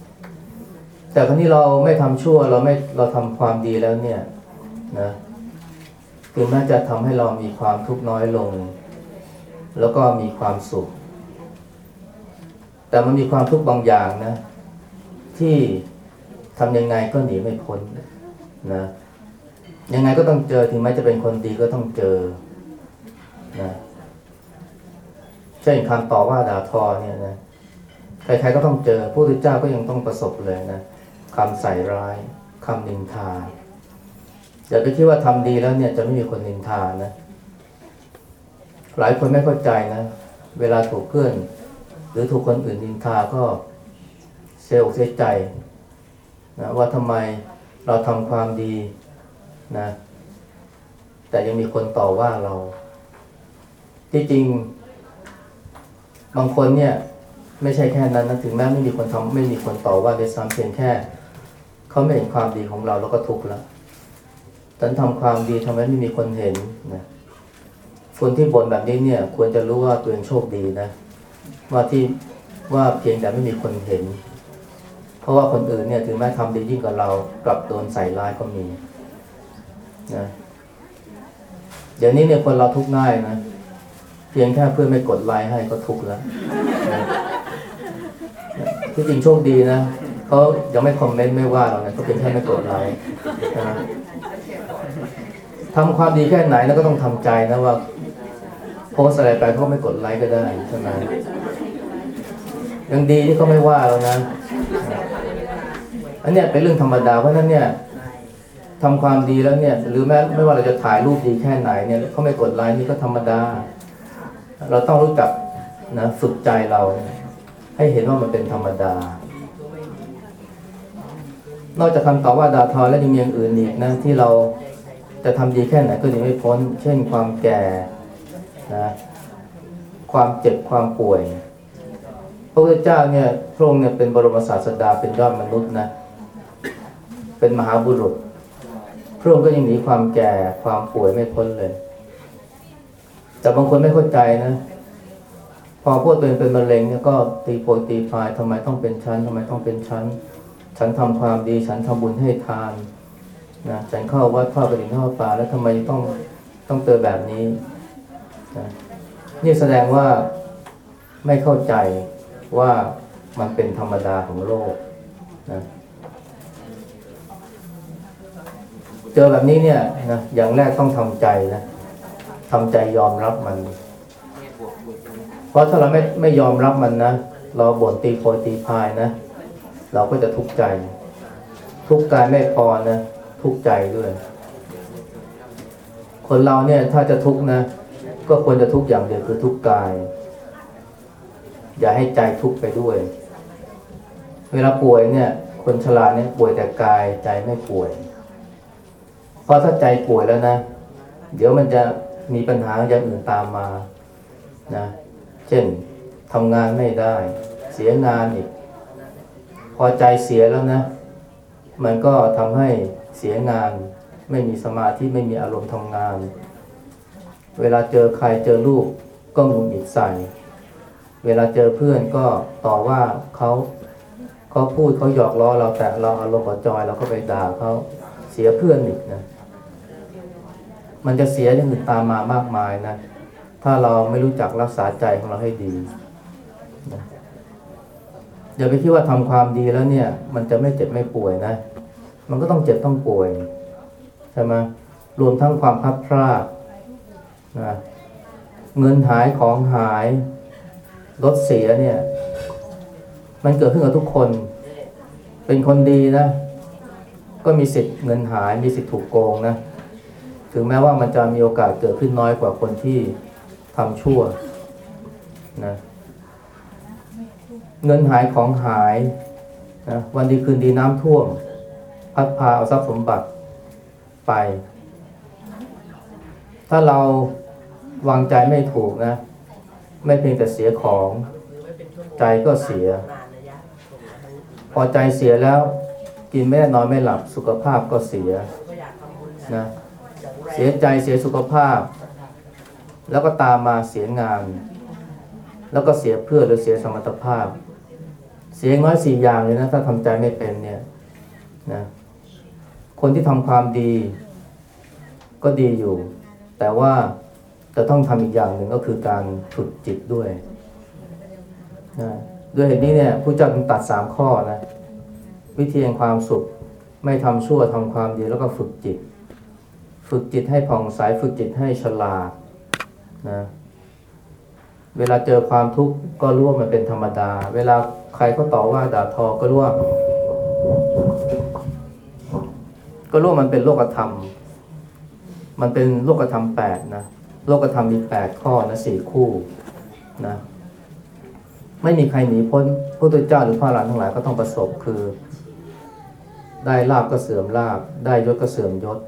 Speaker 1: แต่ครั้นี้เราไม่ทำชั่วเราไม่เราทำความดีแล้วเนี่ยนะถึงแม้จะทำให้เรามีความทุกข์น้อยลง แล้วก็มีความสุข แต่มันมีความทุกข์บางอย่างนะ ที่ทำยังไงก็หนีไม่พ้นนะยังไงก็ต้องเจอถึงแม้จะเป็นคนดีก็ต้องเจอ นะเช่นคำต่อว่าด่าทอเนี่ยนะใครๆก็ต้องเจอพระพุทธเจ้าก็ยังต้องประสบเลยนะคำใส่ร้ายคำนินทาอย่าไปคิดว่าทำดีแล้วเนี่ยจะไม่มีคนนินทานะ หลายคนไม่เข้าใจนะ เวลาถูกเพื่อน หรือถูกคนอื่นนินทาก็เสียอกเสียใจนะว่าทำไมเราทำความดีนะ แต่ยังมีคนต่อว่าเรา ที่จริง บางคนเนี่ย ไม่ใช่แค่นั้นนะถึงแม้ไม่มีคนทำไม่มีคนต่อว่าด้วยซ้ำเพียงแค่เขาไม่เห็นความดีของเราแล้วก็ทุกข์ล้วฉันทำความดีทำไมไม่มีคนเห็นนะคนที่บ่นแบบนี้เนี่ย ควรจะรู้ว่าตัวเองโชคดีนะว่าที่ว่าเพียงแต่ไม่มีคนเห็น เพราะว่าคนอื่นเนี่ยถึงแม้ทำดียิ่งกว่าเรากลับโดนใส่ร้ายก็มีนะเดี๋ยวนี้เนี่ยคนเราทุกข์ง่ายนะ พียงแค่เพื่อนไม่กดไลค์ให้ก็ทุกข์แล้วที่จริงโชคดีนะเขายังไม่คอมเมนต์ไม่ว่าเรานะก็เพียงแค่ไม่กดไลค์นะทำความดีแค่ไหนแล้วก็ต้องทำใจนะว่า โพสอะไรไปเขาไม่กดไลค์ก็ได้ใช่ไหมยังดีที่เขาไม่ว่าเรานะอันเนี้ยเป็นเรื่องธรรมดาเพราะฉะนั้นเนี่ยทำความดีแล้วเนี่ย หรือแม้ไม่ว่าเราจะถ่ายรูปดีแค่ไหนเนี่ยเขาไม่กดไลค์นี่ก็ธรรมดา เราต้องรู้จักนะฝึกใจเรา ให้เห็นว่ามันเป็นธรรมดา นอกจากคำตอบว่าดาทอแล้วยังมีอย่างอื่นอีกนะที่เราจะทำดีแค่ไหนก็หนีไม่พ้น เช่นความแก่นะความเจ็บความป่วย พระพุทธเจ้าเนี่ยพระองค์เนี่ยเป็นบรมศาสดาเป็นยอดมนุษย์นะเป็นมหาบุรุษพระองค์ก็ยังหนีความแก่ความป่วยไม่พ้นเลย แต่บางคนไม่เข้าใจนะ พอพวกตัวเองเป็นมะเร็งเนี่ยก็ตีโพยตีพายทำไมต้องเป็นชั้นทำไมต้องเป็นชั้น ฉันทำความดี ฉันทำบุญให้ทานนะฉันเข้าวัดเข้ากระดิ่งเข้าป่าแล้วทำไมต้องต้องเจอแบบนี้นะนี่แสดงว่าไม่เข้าใจว่ามันเป็นธรรมดาของโลกนะเจอแบบนี้เนี่ยนะอย่างแรกต้องทำใจนะ ทำใจยอมรับมัน เพราะถ้าเราไม่ไม่ยอมรับมันนะ เราบ่นตีโพยตีพายนะ เราก็จะทุกข์ใจ ทุกข์กายไม่พอนะ ทุกข์ใจด้วย คนเราเนี่ยถ้าจะทุกข์นะ ก็ควรจะทุกข์อย่างเดียวคือทุกข์กาย อย่าให้ใจทุกข์ไปด้วย เวลาป่วยเนี่ย คนชราเนี่ยป่วยแต่กายใจไม่ป่วย เพราะถ้าใจป่วยแล้วนะเดี๋ยวมันจะ มีปัญหาอย่างอื่นตามมานะเช่นทำงานไม่ได้ เสียงานอีก พอใจเสียแล้วนะ มันก็ทำให้เสียงาน ไม่มีสมาธิไม่มีอารมณ์ทำงาน เวลาเจอใครเจอลูกก็หงุนหงิดใส่ เวลาเจอเพื่อนก็ต่อว่าเขาเขาพูดเขาหยอกล้อเราแต่เราอารมณ์กจอยเราก็ไปด่าเขาเสียเพื่อนอีกนะ มันจะเสียอย่างอื่นตามมามากมายนะ ถ้าเราไม่รู้จักรักษาใจของเราให้ดีนะอย่าไปคิดว่าทำความดีแล้วเนี่ย มันจะไม่เจ็บไม่ป่วยนะ มันก็ต้องเจ็บต้องป่วยใช่ไหมรวมทั้งความพัดพรากนะเงินหายของหายรถเสียเนี่ย มันเกิดขึ้นกับทุกคน เป็นคนดีนะ ก็มีสิทธิ์เงินหายมีสิทธิ์ถูกโกงนะ ถึงแม้ว่ามันจะมีโอกาสเกิดขึ้นน้อยกว่าคนที่ทำชั่วนะเงินหายของหายนะวันดีคืนดีน้ำท่วม พัดพาเอาทรัพย์สมบัติไป ถ้าเราวางใจไม่ถูกนะ ไม่เพียงแต่เสียของใจก็เสีย พอใจเสียแล้ว กินไม่ได้นอนไม่หลับสุขภาพก็เสียนะ เสียใจเสียสุขภาพ แล้วก็ตามมาเสียงาน แล้วก็เสียเพื่อนหรือเสียสมรรถภาพ เสียน้อยสี่อย่างเลยนะถ้าทำใจไม่เป็นเนี่ยนะคนที่ทำความดีก็ดีอยู่ แต่ว่าจะต้องทำอีกอย่างหนึ่งก็คือการฝึกจิตด้วยนะด้วยเหตุนี้เนี่ยผู้เจ้าจึงตัดสามข้อนะวิธีแห่งความสุข ไม่ทำชั่วทำความดีแล้วก็ฝึกจิต ฝึกจิตให้ผ่องใสฝึกจิตให้ฉลาดนะเวลาเจอความทุกข์ก็รู้ว่ามันเป็นธรรมดา เวลาใครเขาต่อว่าด่าทอก็รู้ว่าก็รู้ว่ามันเป็นโลกธรรม มันเป็นโลกธรรมแปดนะโลกธรรมมีแปดข้อนะสี่คู่นะไม่มีใครหนีพ้นพระพุเจ้าหรือพระอรหันทั้งหลายก็ต้องประสบคือ ได้ลาบก็เสื่อมลาบ ได้ยศก็เสื่อมยศ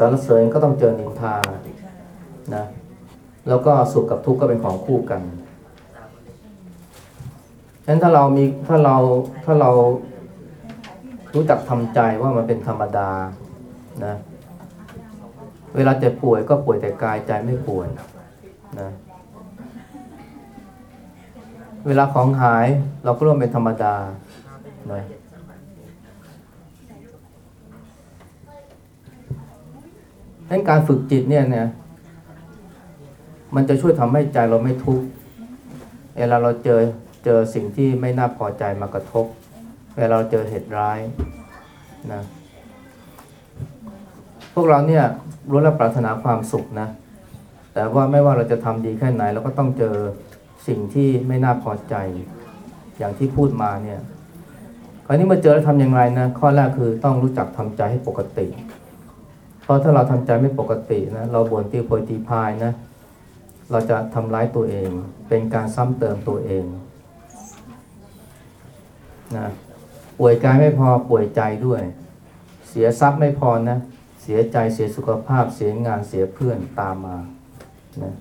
Speaker 1: สรรเสริญก็ต้องเจอนินทานะแล้วก็สุขกับทุกข์ก็เป็นของคู่กันฉะนั้นถ้าเรามีถ้าเราถ้าเรารู้จักทำใจว่ามันเป็นธรรมดานะเวลาเจ็บป่วยก็ป่วยแต่กายใจไม่ป่วยนะเวลาของหายเราก็รู้ว่าเป็นธรรมดานะดัง นั้นการฝึกจิตเนี่ยนะมันจะช่วยทำให้ใจเราไม่ทุกข์เวลาเราเจอเจอสิ่งที่ไม่น่าพอใจมากระทบ เวลาเราเจอเหตุร้ายนะพวกเราเนี่ยรู้และปรารถนาความสุขนะ แต่ว่าไม่ว่าเราจะทำดีแค่ไหนเราก็ต้องเจอสิ่งที่ไม่น่าพอใจ อย่างที่พูดมาเนี่ยคราวนี้มาเจอแล้วทำอย่างไรนะ ข้อแรกคือต้องรู้จักทำใจให้ปกติ ราะถ้าเราทำใจไม่ปกตินะเราบ่นตีโพยตีพายนะเราจะทำร้ายตัวเอง เป็นการซ้ำเติมตัวเองนะป่วยกายไม่พอป่วยใจด้วย เสียทรัพย์ไม่พอนะเสียใจเสียสุขภาพเสียงานเสียเพื่อนตามมานะ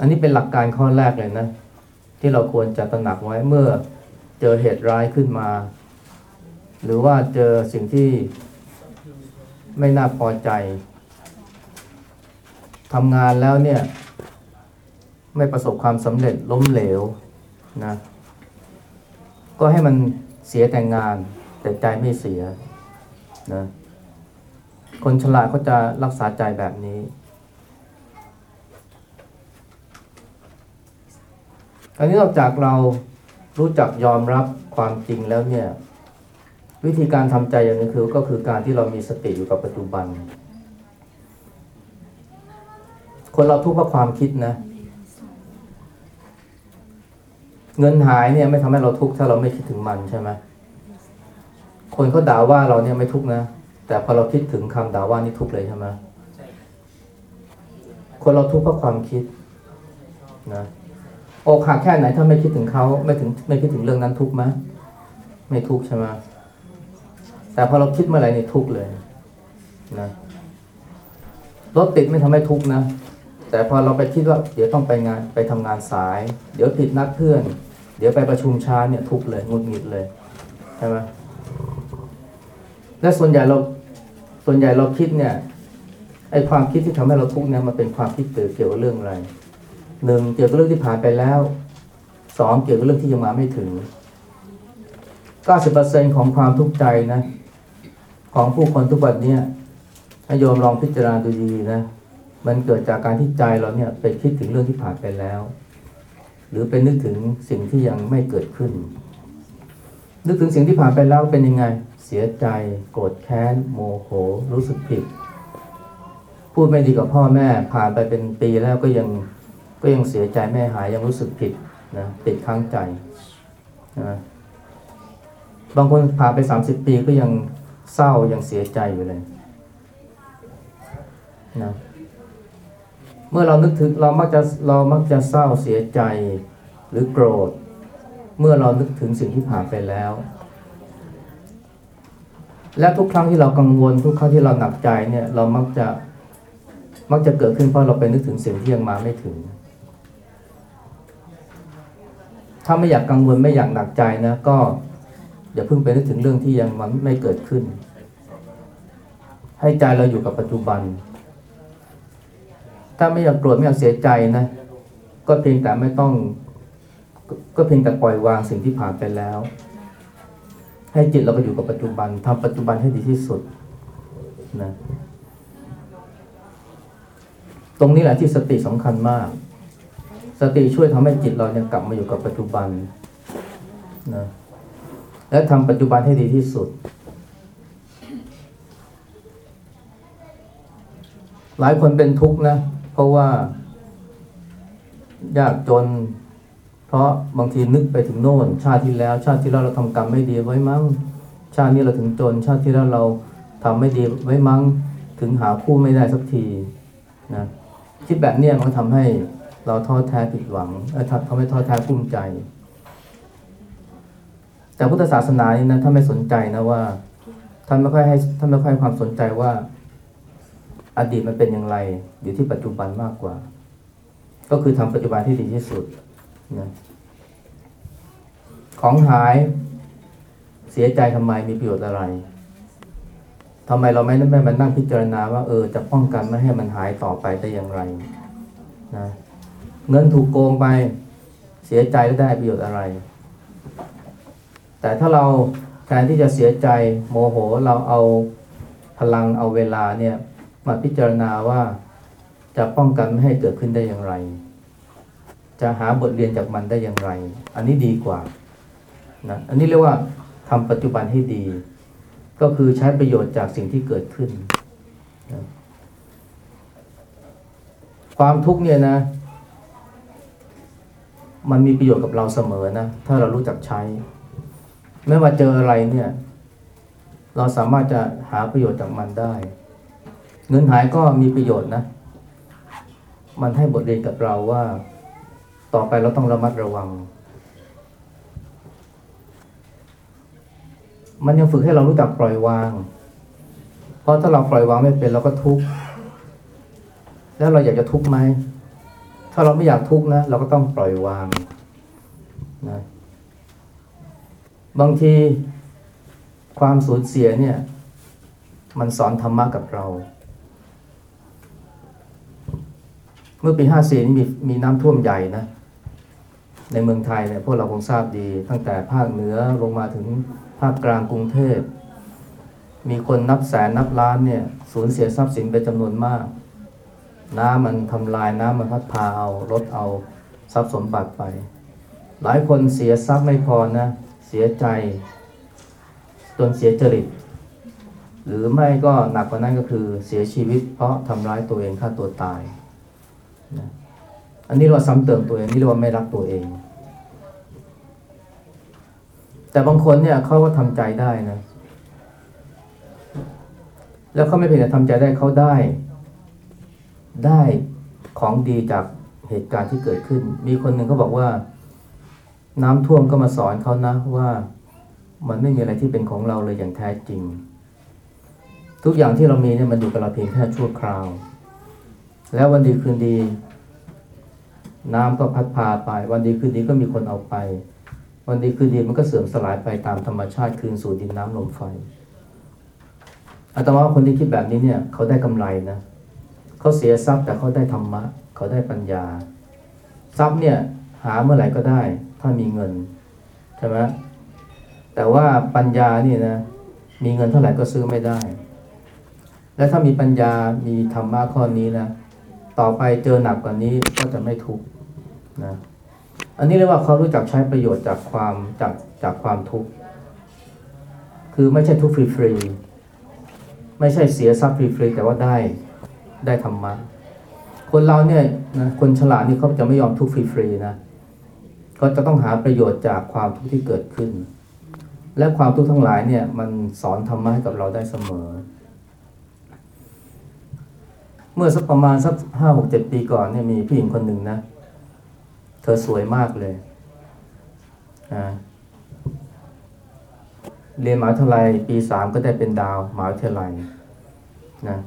Speaker 1: อันนี้เป็นหลักการข้อแรกเลยนะ ที่เราควรจะตระหนักไว้เมื่อเจอเหตุร้ายขึ้นมา หรือว่าเจอสิ่งที่ ไม่น่าพอใจทำงานแล้วเนี่ย ไม่ประสบความสำเร็จล้มเหลวนะก็ให้มันเสียแต่งงาน แต่ใจไม่เสียนะคนฉลาดเขาจะรักษาใจแบบนี้ อันนี้นอกจากเรารู้จักยอมรับความจริงแล้วเนี่ย วิธีการทำใจอย่างนึงคือก็คือการที่เรามีสติอยู่กับปัจจุบัน คนเราทุกข์เพราะความคิดนะ เงินหายเนี่ยไม่ทำให้เราทุกข์ถ้าเราไม่คิดถึงมันใช่ไหมคนเขาด่าว่าเราเนี่ยไม่ทุกข์นะ แต่พอเราคิดถึงคำด่าว่านี่ทุกข์เลยใช่ไหมคนเราทุกข์เพราะความคิดนะอกหักแค่ไหนถ้าไม่คิดถึงเขาไม่ถึงไม่คิดถึงเรื่องนั้นทุกข์ไหมไม่ทุกข์ใช่ไหม แต่พอเราคิดเมื่อไหร่นี่ทุกเลยนะรถติดไม่ทำให้ทุกนะ แต่พอเราไปคิดว่า เดี๋ยวต้องไปงานไปทำงานสาย เดี๋ยวผิดนัดเพื่อน เดี๋ยวไปประชุมช้าเนี่ยทุกเลยงุดหงิดเลยใช่ไหมและส่วนใหญ่เราส่วนใหญ่เราคิดเนี่ยไอความคิดที่ทำให้เราทุกข์เนี่ยมันเป็นความคิดเกี่ยวกับเรื่องอะไรหนึ่งเกี่ยวกับเรื่องที่ผ่านไปแล้วสองเกี่ยวกับเรื่องที่ยังมาไม่ถึง90%ของความทุกข์ใจนะ ของผู้คนทุกวันเนี่ยถ้าโยมลองพิจารณาดูดีนะ มันเกิดจากการที่ใจเราเนี่ยไปคิดถึงเรื่องที่ผ่านไปแล้ว หรือไปนึกถึงสิ่งที่ยังไม่เกิดขึ้น นึกถึงสิ่งที่ผ่านไปแล้วเป็นยังไง เสียใจ โกรธแค้น โมโห รู้สึกผิด พูดไม่ดีกับพ่อแม่ ผ่านไปเป็นปีแล้วก็ยังก็ยังเสียใจไม่หายยังรู้สึกผิดนะติดค้างใจนะบางคนผ่านไปสามสิบปีก็ยัง เศร้ายังเสียใจอยู่เลยนะเมื่อเรานึกถึงเรามักจะเรามักจะเศร้าเสียใจหรือโกรธ เมื่อเรานึกถึงสิ่งที่ผ่านไปแล้ว และทุกครั้งที่เรากังวล ทุกครั้งที่เราหนักใจเนี่ย เรามักจะมักจะเกิดขึ้นเพราะเราไปนึกถึงสิ่งที่ยังมาไม่ถึง ถ้าไม่อยากกังวลไม่อยากหนักใจนะก็ อย่าเพิ่งไปนึกถึงเรื่องที่ยังมันไม่เกิดขึ้น ให้ใจเราอยู่กับปัจจุบัน ถ้าไม่อยากโกรธไม่อยากเสียใจนะ ก็เพียงแต่ไม่ต้อง ก็เพียงแต่ปล่อยวางสิ่งที่ผ่านไปแล้ว ให้จิตเราก็อยู่กับปัจจุบันทำปัจจุบันให้ดีที่สุดนะตรงนี้แหละที่สติสำคัญมาก สติช่วยทำให้จิตเราเนี่ยกลับมาอยู่กับปัจจุบันนะ และทำปัจจุบันให้ดีที่สุด หลายคนเป็นทุกข์นะ เพราะว่ายากจน เพราะบางทีนึกไปถึงโน่น ชาติที่แล้ว ชาติที่แล้วเราทำกรรมไม่ดีไว้มั้ง ชาตินี้เราถึงจน ชาติที่แล้วเราทำไม่ดีไว้มั้ง ถึงหาคู่ไม่ได้สักทีนะคิดแบบนี้มันทำให้เราท้อแท้ผิดหวังทำให้ท้อแท้กุ้มใจ แต่พุทธศาสนานี่นะท่านไม่สนใจนะว่าท่านไม่ค่อยให้ท่านไม่ค่อยความสนใจว่า อดีตมันเป็นอย่างไร อยู่ที่ปัจจุบันมากกว่า ก็คือทำปัจจุบันที่ดีที่สุดนะของหายเสียใจทำไมมีประโยชน์อะไรทำไมเราไม่ไม่มานั่งพิจารณาว่าเออจะป้องกันไม่ให้มันหายต่อไปได้อย่างไรนะเงินถูกโกงไปเสียใจแล้วได้ประโยชน์อะไร แต่ถ้าเราแทนที่จะเสียใจโมโหเราเอาพลังเอาเวลาเนี่ยมาพิจารณาว่าจะป้องกันไม่ให้เกิดขึ้นได้อย่างไร จะหาบทเรียนจากมันได้อย่างไร อันนี้ดีกว่านะอันนี้เรียกว่าทำปัจจุบันให้ดี ก็คือใช้ประโยชน์จากสิ่งที่เกิดขึ้นนะความทุกข์เนี่ยนะ มันมีประโยชน์กับเราเสมอนะ ถ้าเรารู้จักใช้ ไม่ว่าเจออะไรเนี่ย เราสามารถจะหาประโยชน์จากมันได้ เงินหายก็มีประโยชน์นะ มันให้บทเรียนกับเราว่า ต่อไปเราต้องระมัดระวัง มันยังฝึกให้เรารู้จักปล่อยวาง เพราะถ้าเราปล่อยวางไม่เป็นเราก็ทุกข์แล้วเราอยากจะทุกข์ไหม ถ้าเราไม่อยากทุกข์นะ เราก็ต้องปล่อยวางนะ บางทีความสูญเสียเนี่ย มันสอนธรรมะกับเรา เมื่อปีห้าสี่นี่มีมีน้ำท่วมใหญ่นะ ในเมืองไทยเนี่ยพวกเราคงทราบดี ตั้งแต่ภาคเหนือลงมาถึงภาคกลางกรุงเทพ มีคนนับแสนนับล้านเนี่ยสูญเสียทรัพย์สินเป็นจำนวนมาก น้ำมันทำลายน้ำมันพัดพาเอารถเอาทรัพย์สมบัติไป หลายคนเสียทรัพย์ไม่พอนะเสียใจ จนเสียจริต หรือไม่ก็หนักกว่านั้นก็คือเสียชีวิต เพราะทำร้ายตัวเองฆ่าตัวตายนะอันนี้เรียกว่าซ้ำเติมตัวเองนี่เรียกว่าไม่รักตัวเอง แต่บางคนเนี่ยเขาก็ทำใจได้นะ แล้วเขาไม่เพียงแต่ทำใจได้เขาได้ ได้ของดีจากเหตุการณ์ที่เกิดขึ้น มีคนหนึ่งเขาบอกว่า น้ำท่วมก็มาสอนเขานะว่ามันไม่มีอะไรที่เป็นของเราเลยอย่างแท้จริง ทุกอย่างที่เรามีเนี่ยมันอยู่กับเราเพียงแค่ชั่วคราว แล้ววันดีคืนดี น้ำก็พัดพาไป วันดีคืนดีก็มีคนเอาไป วันดีคืนดีมันก็เสื่อมสลายไปตามธรรมชาติคืนสู่ดินน้ำลมไฟอาตมาว่าคนที่คิดแบบนี้เนี่ย เขาได้กำไรนะเขาเสียทรัพย์แต่เขาได้ธรรมะ เขาได้ปัญญา ทรัพย์เนี่ย หาเมื่อไหร่ก็ได้ ถ้ามีเงินใช่ไหมแต่ว่าปัญญานี่นะมีเงินเท่าไหร่ก็ซื้อไม่ได้ และถ้ามีปัญญามีธรรมะข้อนี้นะต่อไปเจอหนักกว่านี้ก็จะไม่ทุกข์นะอันนี้เรียกว่าเขารู้จักใช้ประโยชน์จากความจากจากความทุกข์คือไม่ใช่ทุกข์ฟรีๆไม่ใช่เสียทรัพย์ฟรีๆแต่ว่าได้ได้ธรรมะคนเราเนี่ยนะคนฉลาดนี่เขาจะไม่ยอมทุกข์ฟรีๆนะ ก็จะต้องหาประโยชน์จากความทุกข์ที่เกิดขึ้น และความทุกข์ทั้งหลายเนี่ยมันสอนธรรมะให้กับเราได้เสมอ เมื่อสักประมาณสักห้าหกเจ็ดปีก่อนเนี่ยมีผู้หญิงคนหนึ่งนะ เธอสวยมากเลยอ่าเรียนมหาวิทยาลัยปีสามก็ได้เป็นดาวมหาวิทยาลัยนะ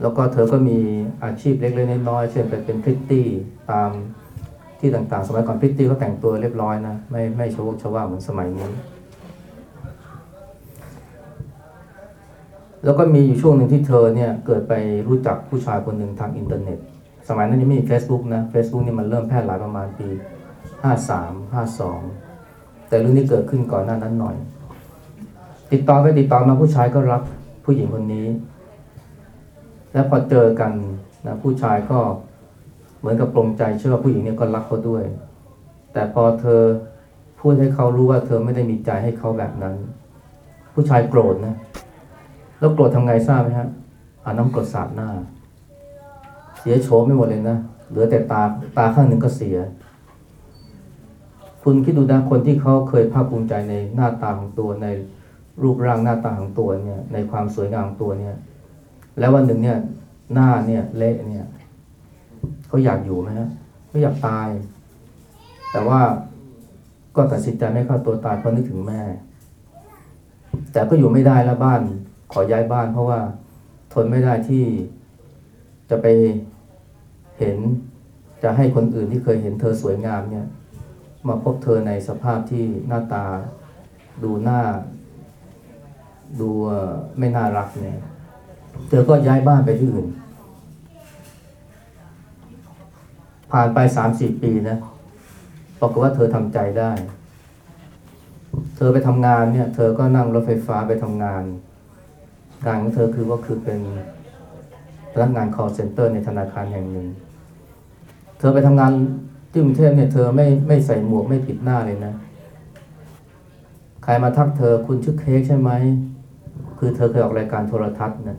Speaker 1: แล้วก็เธอก็มีอาชีพเล็กๆน้อยๆเช่นไปเป็นพริตตี้ตาม ที่ต่างๆ สมัยก่อนพิตตี้เขาแต่งตัวเรียบร้อยนะ ไม่ไม่โชว์ชว่าเหมือนสมัยนี้ แล้วก็มีอยู่ช่วงหนึ่งที่เธอเนี่ยเกิดไปรู้จักผู้ชายคนหนึ่งทางอินเทอร์เน็ต สมัยนั้นยังไม่มี Facebook นะ Facebook นี่มันเริ่มแพร่หลายประมาณปีห้าสามห้าสองแต่เรื่องนี้เกิดขึ้นก่อนหน้านั้นหน่อย ติดต่อไปติดต่อมาผู้ชายก็รักผู้หญิงคนนี้ แล้วพอเจอกันนะผู้ชายก็ เหมือนกับปรงใจเชื่อว่าผู้หญิงเนี่ยก็รักเขาด้วย แต่พอเธอพูดให้เขารู้ว่าเธอไม่ได้มีใจให้เขาแบบนั้น ผู้ชายโกรธนะ แล้วโกรธทำไงทราบไหมฮะอาน้ำกรดสาดหน้า เสียโฉมไม่หมดเลยนะเหลือแต่ตาตาข้างหนึ่งก็เสีย คุณคิดดูนะคนที่เขาเคยภาคภูมิใจในหน้าตาของตัวในรูปร่างหน้าตาของตัวเนี่ย ในความสวยงามของตัวเนี่ย แล้ววันหนึ่งเนี่ย หน้าเนี่ยเละเนี่ย เขาอยากอยู่ไหมฮะเขาอยากตาย แต่ว่าก็ตัดสินใจไม่ฆ่าตัวตายเพราะนึกถึงแม่ แต่ก็อยู่ไม่ได้แล้วบ้าน ขอย้ายบ้าน เพราะว่าทนไม่ได้ที่จะไปเห็นจะให้คนอื่นที่เคยเห็นเธอสวยงามเนี่ย มาพบเธอในสภาพที่หน้าตาดูหน้า ดูไม่น่ารักเนี่ย เธอก็ย้ายบ้านไปที่อื่น ผ่านไปสามสี่ปีนะปรากฏว่าเธอทำใจได้ เธอไปทำงานเนี่ย เธอก็นั่งรถไฟฟ้าไปทำงานงานของเธอคือว่าคือเป็นพนักงาน call center ในธนาคารแห่งหนึ่ง เธอไปทำงานที่กรุงเทพเนี่ย เธอไม่ไม่ใส่หมวกไม่ปิดหน้าเลยนะ ใครมาทักเธอคุณชื่อเค้กใช่ไหม คือเธอเคยออกรายการโทรทัศน์นะ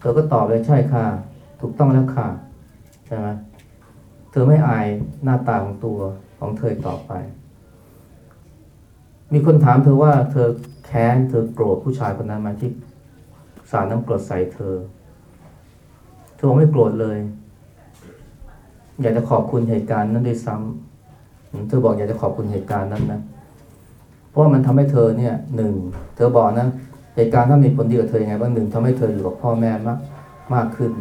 Speaker 1: เธอก็ตอบเลยใช่ค่ะ ถูกต้องแล้วค่ะ ใช่ไหม เธอไม่อายหน้าตาของตัวของเธออีกต่อไป มีคนถามเธอว่าเธอแค้นเธอโกรธผู้ชายคนนั้นไหมาที่สาดน้ำกรดใส่เธอ เธอบอกไม่โกรธเลย อยากจะขอบคุณเหตุการณ์นั้นด้วยซ้ำเธอบอกอยากจะขอบคุณเหตุการณ์นั้นนะเพราะว่ามันทำให้เธอเนี่ยหนึ่งเธอบอกนะเหตุการณ์ถ้ามีผลดีกับเธอยังไงบ้างหนึ่งทำให้เธออยู่กับพ่อแม่มากมากขึ้น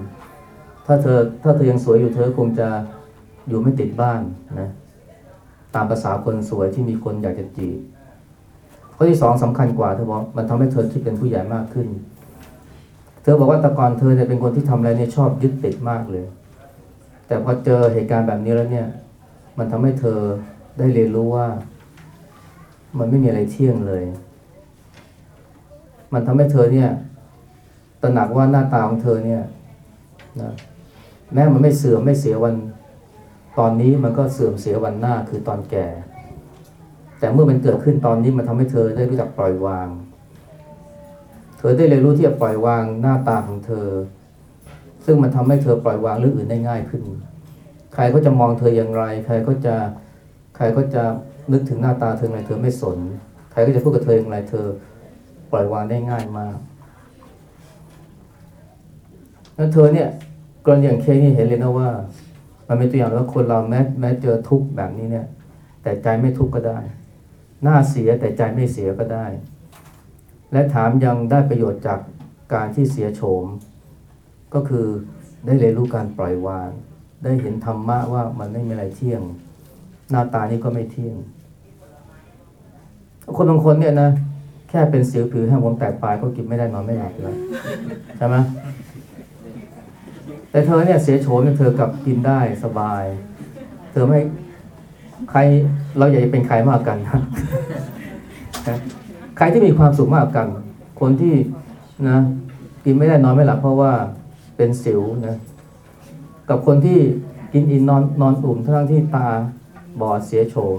Speaker 1: ถ้าเธอถ้าเธอยังสวยอยู่เธอคงจะ อยู่ไม่ติดบ้านนะตามภาษาคนสวยที่มีคนอยากจะจีบข้อที่สองสำคัญกว่าเธอบอกมันทำให้เธอคิดเป็นผู้ใหญ่มากขึ้น เธอบอกว่าแต่ก่อนเธอเนี่ยเป็นคนที่ทำอะไรเนี่ยชอบยึดติดมากเลย แต่พอเจอเหตุการณ์แบบนี้แล้วเนี่ย มันทำให้เธอได้เรียนรู้ว่า มันไม่มีอะไรเที่ยงเลย มันทำให้เธอเนี่ยตระหนักว่าหน้าตาของเธอเนี่ยนะแม้มันไม่เสื่อมไม่เสียวัน ตอนนี้มันก็เสื่อมเสียวันหน้าคือตอนแก่ แต่เมื่อมันเกิดขึ้นตอนนี้มันทำให้เธอได้รู้จักปล่อยวาง เธอได้เรียนรู้ที่จะปล่อยวางหน้าตาของเธอ ซึ่งมันทำให้เธอปล่อยวางเรื่องอื่นได้ง่ายขึ้น ใครก็จะมองเธออย่างไร ใครก็จะใครก็จะนึกถึงหน้าตาเธออย่างไรเธอไม่สน ใครก็จะพูดกับเธออย่างไรเธอปล่อยวางได้ง่ายมากแล้วเธอเนี่ยกรณีอย่างเคนี่เห็นเลยนะว่า มันเป็นตัวอย่างว่าคนเราแม้แม้เจอทุกข์แบบนี้เนี่ย แต่ใจไม่ทุกข์ก็ได้หน้าเสียแต่ใจไม่เสียก็ได้ และถามยังได้ประโยชน์จากการที่เสียโฉม ก็คือได้เรียนรู้การปล่อยวาง ได้เห็นธรรมะว่ามันไม่มีอะไรเที่ยง หน้าตานี่ก็ไม่เที่ยง คนบางคนเนี่ยนะแค่เป็นสิวผิวแห้งผมแตกปลายก็กินไม่ได้นอนไม่หลับเลยใช่ไหม แต่เธอเนี่ยเสียโฉมเธอกลับกินได้สบาย เธอไม่ใครเราอยากจะเป็นใครมากกันนะใครที่มีความสุขมากกัน คนที่นะกินไม่ได้นอนไม่หลับเพราะว่าเป็นสิวนะ กับคนที่กินอิ่มนอนนอนอุ่มทั้งที่ตาบอดเสียโฉม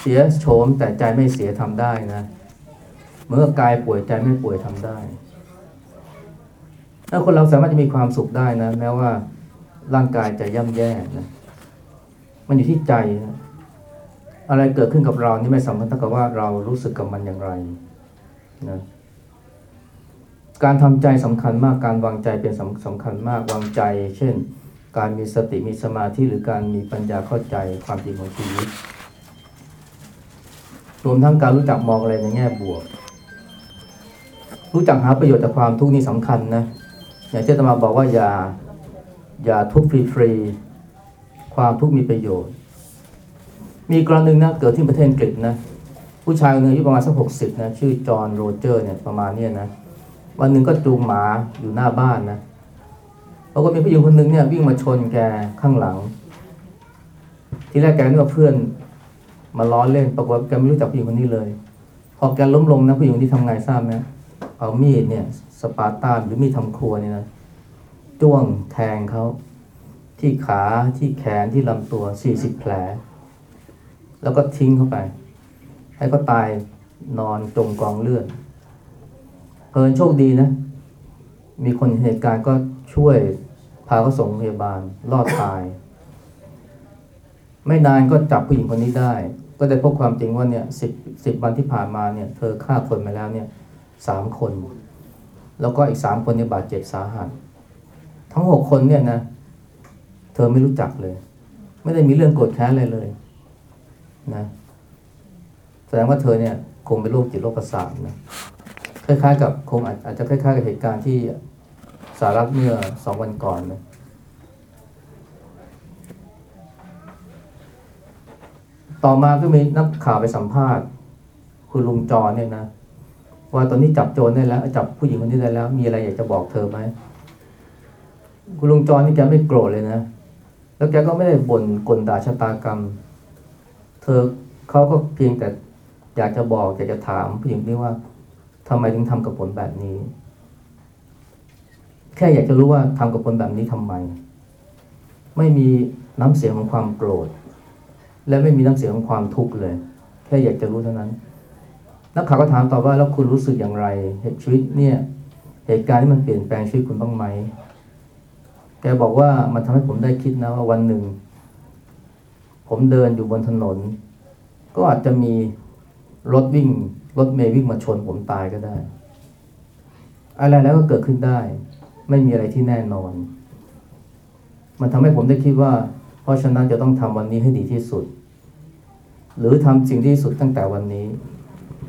Speaker 1: เสียโฉมแต่ใจไม่เสียทำได้นะ เมื่อกายป่วยใจไม่ป่วยทำได้ ถ้าคนเราสามารถจะมีความสุขได้นะ แม้ว่าร่างกายจะย่ำแย่นะมันอยู่ที่ใจนะอะไรเกิดขึ้นกับเรานี่ไม่สำคัญเท่ากับว่าเรารู้สึกกับมันอย่างไรนะการทำใจสำคัญมากการวางใจเป็นสำสำคัญมากวางใจ เช่น การมีสติมีสมาธิหรือการมีปัญญาเข้าใจความจริงของชีวิตรวมทั้งการรู้จักมองอะไรในแง่บวก รู้จักหาประโยชน์จากความทุกข์นี่สำคัญนะ อย่างที่อาตมาบอกว่าอย่าอย่าทุกข์ฟรีๆความทุกข์มีประโยชน์ มีกรณีหนึ่งนะเกิดที่ประเทศอังกฤษนะผู้ชายคนหนึ่งอายุประมาณสักหกสิบนะชื่อจอห์นโรเจอร์เนี่ยประมาณเนี้ยนะวันหนึ่งก็จูงหมาอยู่หน้าบ้านนะปรากฏมีผู้หญิงคนหนึ่งเนี่ยวิ่งมาชนแกข้างหลัง ทีแรกแกนึกว่าเพื่อนมาล้อเล่นปรากฏแกไม่รู้จักผู้หญิงคนนี้เลย พอแกล้มลงนะผู้หญิงคนที่ทำไงทราบไหมเอามีดเนี่ย สปาร์ตาหรือมีดทำครัวเนี่ยนะจ้วงแทงเขาที่ขาที่แขนที่ลำตัวสี่สิบแผล แล้วก็ทิ้งเข้าไป ให้เขาตายนอนจมกองเลือดเพินโชคดีนะ มีคนเห็นเหตุการณ์ก็ช่วยพาเขาส่งโรงพยาบาลรอดตาย ไม่นานก็จับผู้หญิงคนนี้ได้ ก็ได้พบความจริงว่าเนี่ยสิบสิบวันที่ผ่านมาเนี่ย เธอฆ่าคนมาแล้วเนี่ยสามคน แล้วก็อีกสามคนเนี่ยบาดเจ็บสาหัส ทั้งหกคนเนี่ยนะ เธอไม่รู้จักเลย ไม่ได้มีเรื่องโกรธแค้นอะไรเลยนะแสดงว่าเธอเนี่ยคงเป็นโรคจิตโรคประสาทนะคล้ายๆ กับคงอาจจะคล้ายๆกับเหตุการณ์ที่สหรัฐเมื่อสองวันก่อนนะต่อมาก็มีนักข่าวไปสัมภาษณ์ คุณลุงจรเนี่ยนะ ว่าตอนนี้จับโจรได้แล้ว จับผู้หญิงคนนี้ได้แล้ว มีอะไรอยากจะบอกเธอไหมคุณลุงจรนี่แกไม่โกรธเลยนะ แล้วแกก็ไม่ได้บ่นกลด่าชะตากรรม เธอเขาก็เพียงแต่อยากจะบอกอยากจะถามผู้หญิงนี้ว่าทำไมถึงทำกับผลแบบนี้ แค่อยากจะรู้ว่าทำกับผลแบบนี้ทำไม ไม่มีน้ำเสียงของความโกรธ และไม่มีน้ำเสียงของความทุกข์เลย แค่อยากจะรู้เท่านั้น นักข่าวก็ถามต่อว่าแล้วคุณรู้สึกอย่างไรเหตุชีวิตเนี่ยเหตุการณ์ที่มันเปลี่ยนแปลงชีวิตคุณบ้างไหม แกบอกว่ามันทำให้ผมได้คิดนะว่าวันหนึ่ง ผมเดินอยู่บนถนน ก็อาจจะมีรถวิ่ง รถเมย์วิ่งมาชนผมตายก็ได้ อะไรแล้วก็เกิดขึ้นได้ ไม่มีอะไรที่แน่นอน มันทำให้ผมได้คิดว่า เพราะฉะนั้นจะต้องทำวันนี้ให้ดีที่สุด หรือทำสิ่งที่สุดตั้งแต่วันนี้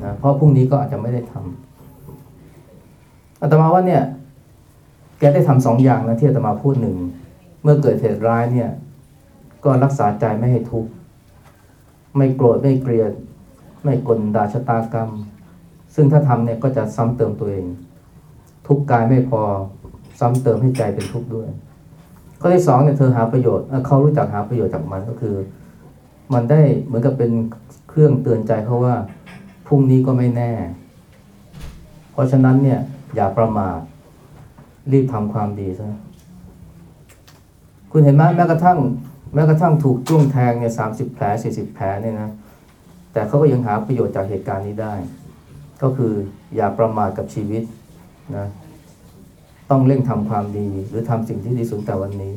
Speaker 1: นะเพราะพรุ่งนี้ก็อาจจะไม่ได้ทำอาตมาว่าเนี่ย แกได้ทำสองอย่างนะที่อาตมาพูดหนึ่งเมื่อเกิดเหตุร้ายเนี่ย ก็รักษาใจไม่ให้ทุกข์ไม่โกรธไม่เกลียด ไม่กลด่าชะตากรรม ซึ่งถ้าทำเนี่ยก็จะซ้ำเติมตัวเอง ทุกข์กายไม่พอซ้ำเติมให้ใจเป็นทุกข์ด้วย ข้อที่สองเนี่ยเธอหาประโยชน์เขารู้จักหาประโยชน์จากมันก็คือ มันได้เหมือนกับเป็นเครื่องเตือนใจเขาว่า พรุ่งนี้ก็ไม่แน่ เพราะฉะนั้นเนี่ย อย่าประมาทรีบทำความดีซะคุณเห็นไหมแม้กระทั่ง แม้กระทั่งถูกจ้วงแทงเนี่ยสามสิบแผลสี่สิบแผลเนี่ยนะแต่เขาก็ยังหาประโยชน์จากเหตุการณ์นี้ได้ ก็คืออย่าประมาทกับชีวิตนะต้องเร่งทำความดี หรือทำสิ่งที่ดีสุดแต่วันนี้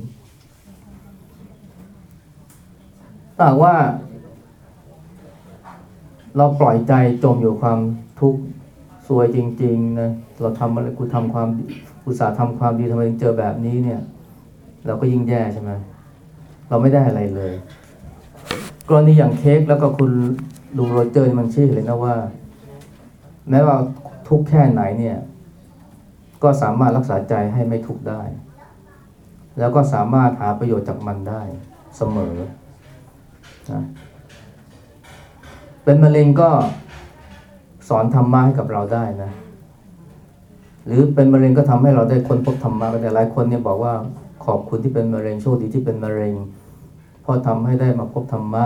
Speaker 1: ถ้าว่า เราปล่อยใจจมอยู่ความทุกข์ซวยจริงๆนะเราทำอะไรกูทำความอุตสาห์ทำความดีทำไมถึงเจอแบบนี้เนี่ย เราก็ยิ่งแย่ใช่ไหมเราไม่ได้อะไรเลย กรณีอย่างเค้กแล้วก็คุณลุงโรเจอร์มันชี้เลยนะว่า แม้ว่าทุกข์แค่ไหนเนี่ย ก็สามารถรักษาใจให้ไม่ทุกข์ได้ แล้วก็สามารถหาประโยชน์จากมันได้เสมอนะ เป็นมะเร็งก็สอนธรรมะให้กับเราได้นะ หรือเป็นมะเร็งก็ทำให้เราได้ค้นพบธรรมะแต่หลายคนเนี่ยบอกว่าขอบคุณที่เป็นมะเร็งโชคดีที่เป็นมะเร็งเพราะทำให้ได้มาพบธรรมะ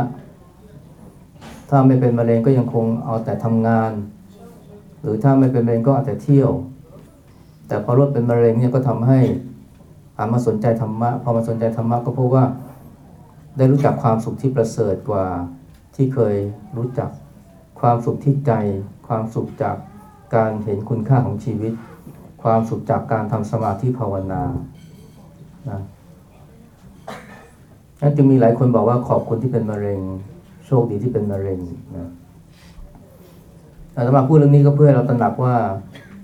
Speaker 1: ถ้าไม่เป็นมะเร็งก็ยังคงเอาแต่ทำงาน หรือถ้าไม่เป็นมะเร็งก็เอาแต่เที่ยว แต่พอรถเป็นมะเร็งเนี่ยก็ทำให้หันมาสนใจธรรมะพอมาสนใจธรรมะก็พบว่าได้รู้จักความสุขที่ประเสริฐกว่า ที่เคยรู้จัก ความสุขที่ใจ ความสุขจากการเห็นคุณค่าของชีวิต ความสุขจากการทำสมาธิภาวนานะนั่นจึงมีหลายคนบอกว่าขอบคุณที่เป็นมะเร็ง โชคดีที่เป็นมะเร็งนะอาตมาพูดเรื่องนี้ก็เพื่อให้เราตระหนักว่า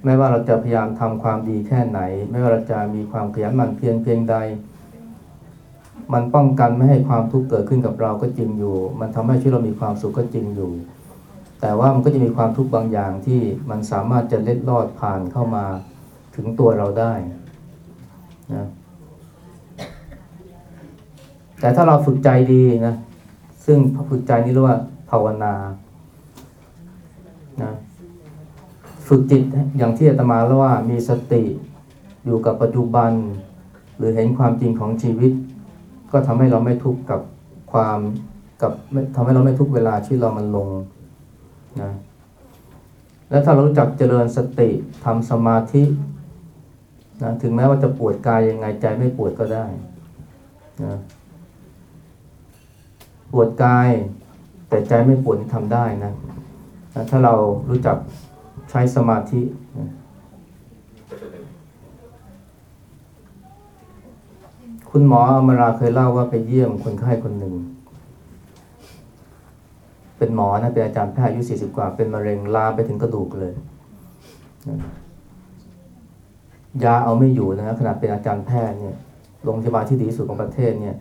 Speaker 1: ไม่ว่าเราจะพยายามทำความดีแค่ไหน ไม่ว่าเราจะมีความขยันหมั่นเพียรเพียงใด มันป้องกันไม่ให้ความทุกข์เกิดขึ้นกับเราก็จริงอยู่ มันทำให้ชีวิตเรามีความสุขก็จริงอยู่ แต่ว่ามันก็จะมีความทุกข์บางอย่างที่มันสามารถจะเล็ดลอดผ่านเข้ามาถึงตัวเราได้นะแต่ถ้าเราฝึกใจดีนะ ซึ่งฝึกใจนี่เรียกว่าภาวนานะฝึกจิตอย่างที่อาตมาเล่าว่ามีสติอยู่กับปัจจุบัน หรือเห็นความจริงของชีวิต ก็ทำให้เราไม่ทุกข์กับความกับไม่ทำให้เราไม่ทุกเวลาที่เรามันลงนะและถ้าเรารู้จักเจริญสติทำสมาธินะถึงแม้ว่าจะปวดกายยังไงใจไม่ปวดก็ได้นะปวดกายแต่ใจไม่ปวดนี่ทำได้นะนะถ้าเรารู้จักใช้สมาธินะ คุณหมออมราเคยเล่าว่าไปเยี่ยมคนไข้คนหนึ่ง เป็นหมอนะเป็นอาจารย์แพทย์อายุสี่สิบกว่า เป็นมะเร็งลามไปถึงกระดูกเลย ยาเอาไม่อยู่นะขนาดเป็นอาจารย์แพทย์เนี่ยโรงพยาบาลที่ดีสุดของประเทศเนี่ย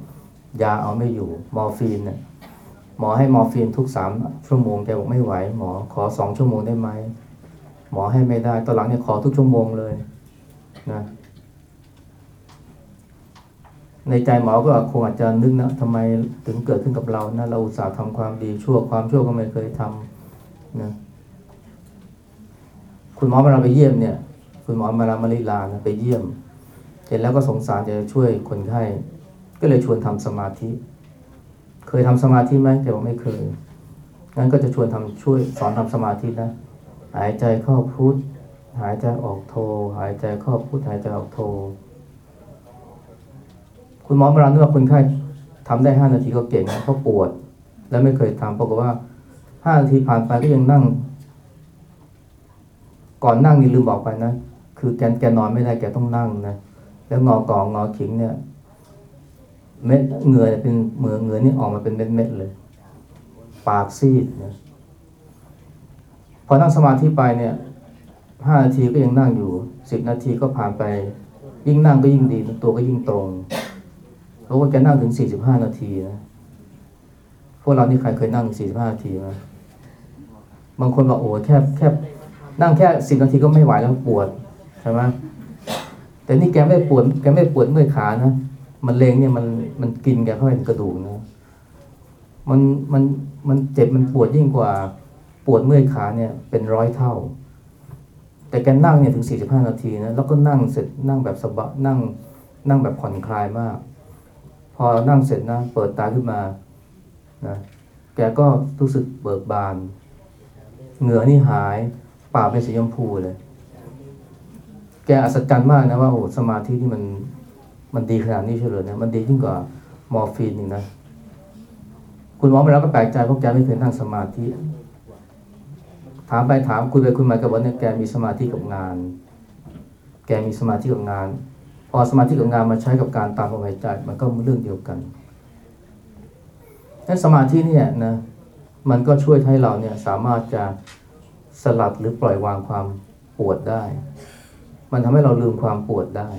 Speaker 1: ยาเอาไม่อยู่มอร์ฟีนเนี่ยหมอให้มอร์ฟีนทุกสามชั่วโมงแกบอกไม่ไหว หมอขอสองชั่วโมงได้ไหมหมอให้ไม่ได้ตอนหลังเนี่ยขอทุกชั่วโมงเลยนะ ในใจหมอก็คงอาจจะนึกนะทำไมถึงเกิดขึ้นกับเรานะเราอุตส่าห์ทำความดีชั่วความชั่วก็ไม่เคยทำนะคุณหมอมาเราไปเยี่ยมเนี่ย คุณหมอมารามาริลานะไปเยี่ยม เสร็จแล้วก็สงสารจะช่วยคนไข้ก็เลยชวนทำสมาธิ เคยทำสมาธิไหมแกบอกไม่เคยงั้นก็จะชวนทำช่วยสอนทำสมาธินะหายใจเข้าพุทหายใจออกโทหายใจเข้าพุทหายใจออกโท คุณหมอมารานึกว่าคนไข้ทำได้ห้านาทีก็เก่งนะเพราะปวด แล้วไม่เคยทำปรากฏว่าห้านาทีผ่านไปก็ยังนั่ง ก่อนนั่งนี่ลืมบอกไปนะ คือแกแกนอนไม่ได้แกต้องนั่งนะแล้วงอกองงอขิงเนี่ย เม็ดเหงื่อเป็นเหมือเหงื่อนี่ออกมาเป็นเม็ดๆเลย ปากซีดนะพอนั่งสมาธิไปเนี่ยห้านาทีก็ยังนั่งอยู่สิบนาทีก็ผ่านไป ยิ่งนั่งก็ยิ่งดีตัวก็ยิ่งตรง เพราะว่าแกนั่งถึงสี่สิบห้านาทีนะพวกเรานี่ใครเคยนั่งสี่สิบห้านาทีไหมบางคนบอกโอ้แค่แค่นั่งแค่สิบนาทีก็ไม่ไหวแล้วปวดใช่ไหมแต่นี่แกไม่ปวดแกไม่ปวดเมื่อยขานะมันเลงเนี่ยมันมันกินแกเข้าไปในกระดูกนะมันมันมันเจ็บมันปวดยิ่งกว่าปวดเมื่อยขาเนี่ยเป็นร้อยเท่า แต่แกนั่งเนี่ยถึงสี่สิบห้านาทีนะแล้วก็นั่งเสร็จนั่งแบบสบายนั่งนั่งแบบผ่อนคลายมาก พอนั่งเสร็จนะ เปิดตาขึ้นมานะแกก็รู้สึกเบิกบาน เหงื่อนี่หายปากเป็นสีชมพูเลย แกอัศจรรย์มากนะว่าโอ้สมาธิที่มันมันดีขนาดนี้เฉลยนะมันดียิ่งกว่ามอร์ฟีนอีกนะ คุณหมอมาแล้วก็แปลกใจเพราะแกไม่เคยนั่งสมาธิ ถามไปถามคุยไปคุยมากับว่าเนี่ยแกมีสมาธิกับงาน แกมีสมาธิกับงาน พอสมาธิกับงานมาใช้กับการตามลมหายใจมันก็เรื่องเดียวกันนั้นสมาธิเนี่ยนะมันก็ช่วยให้เราเนี่ยสามารถจะสลัดหรือปล่อยวางความปวดได้ มันทำให้เราลืมความปวดได้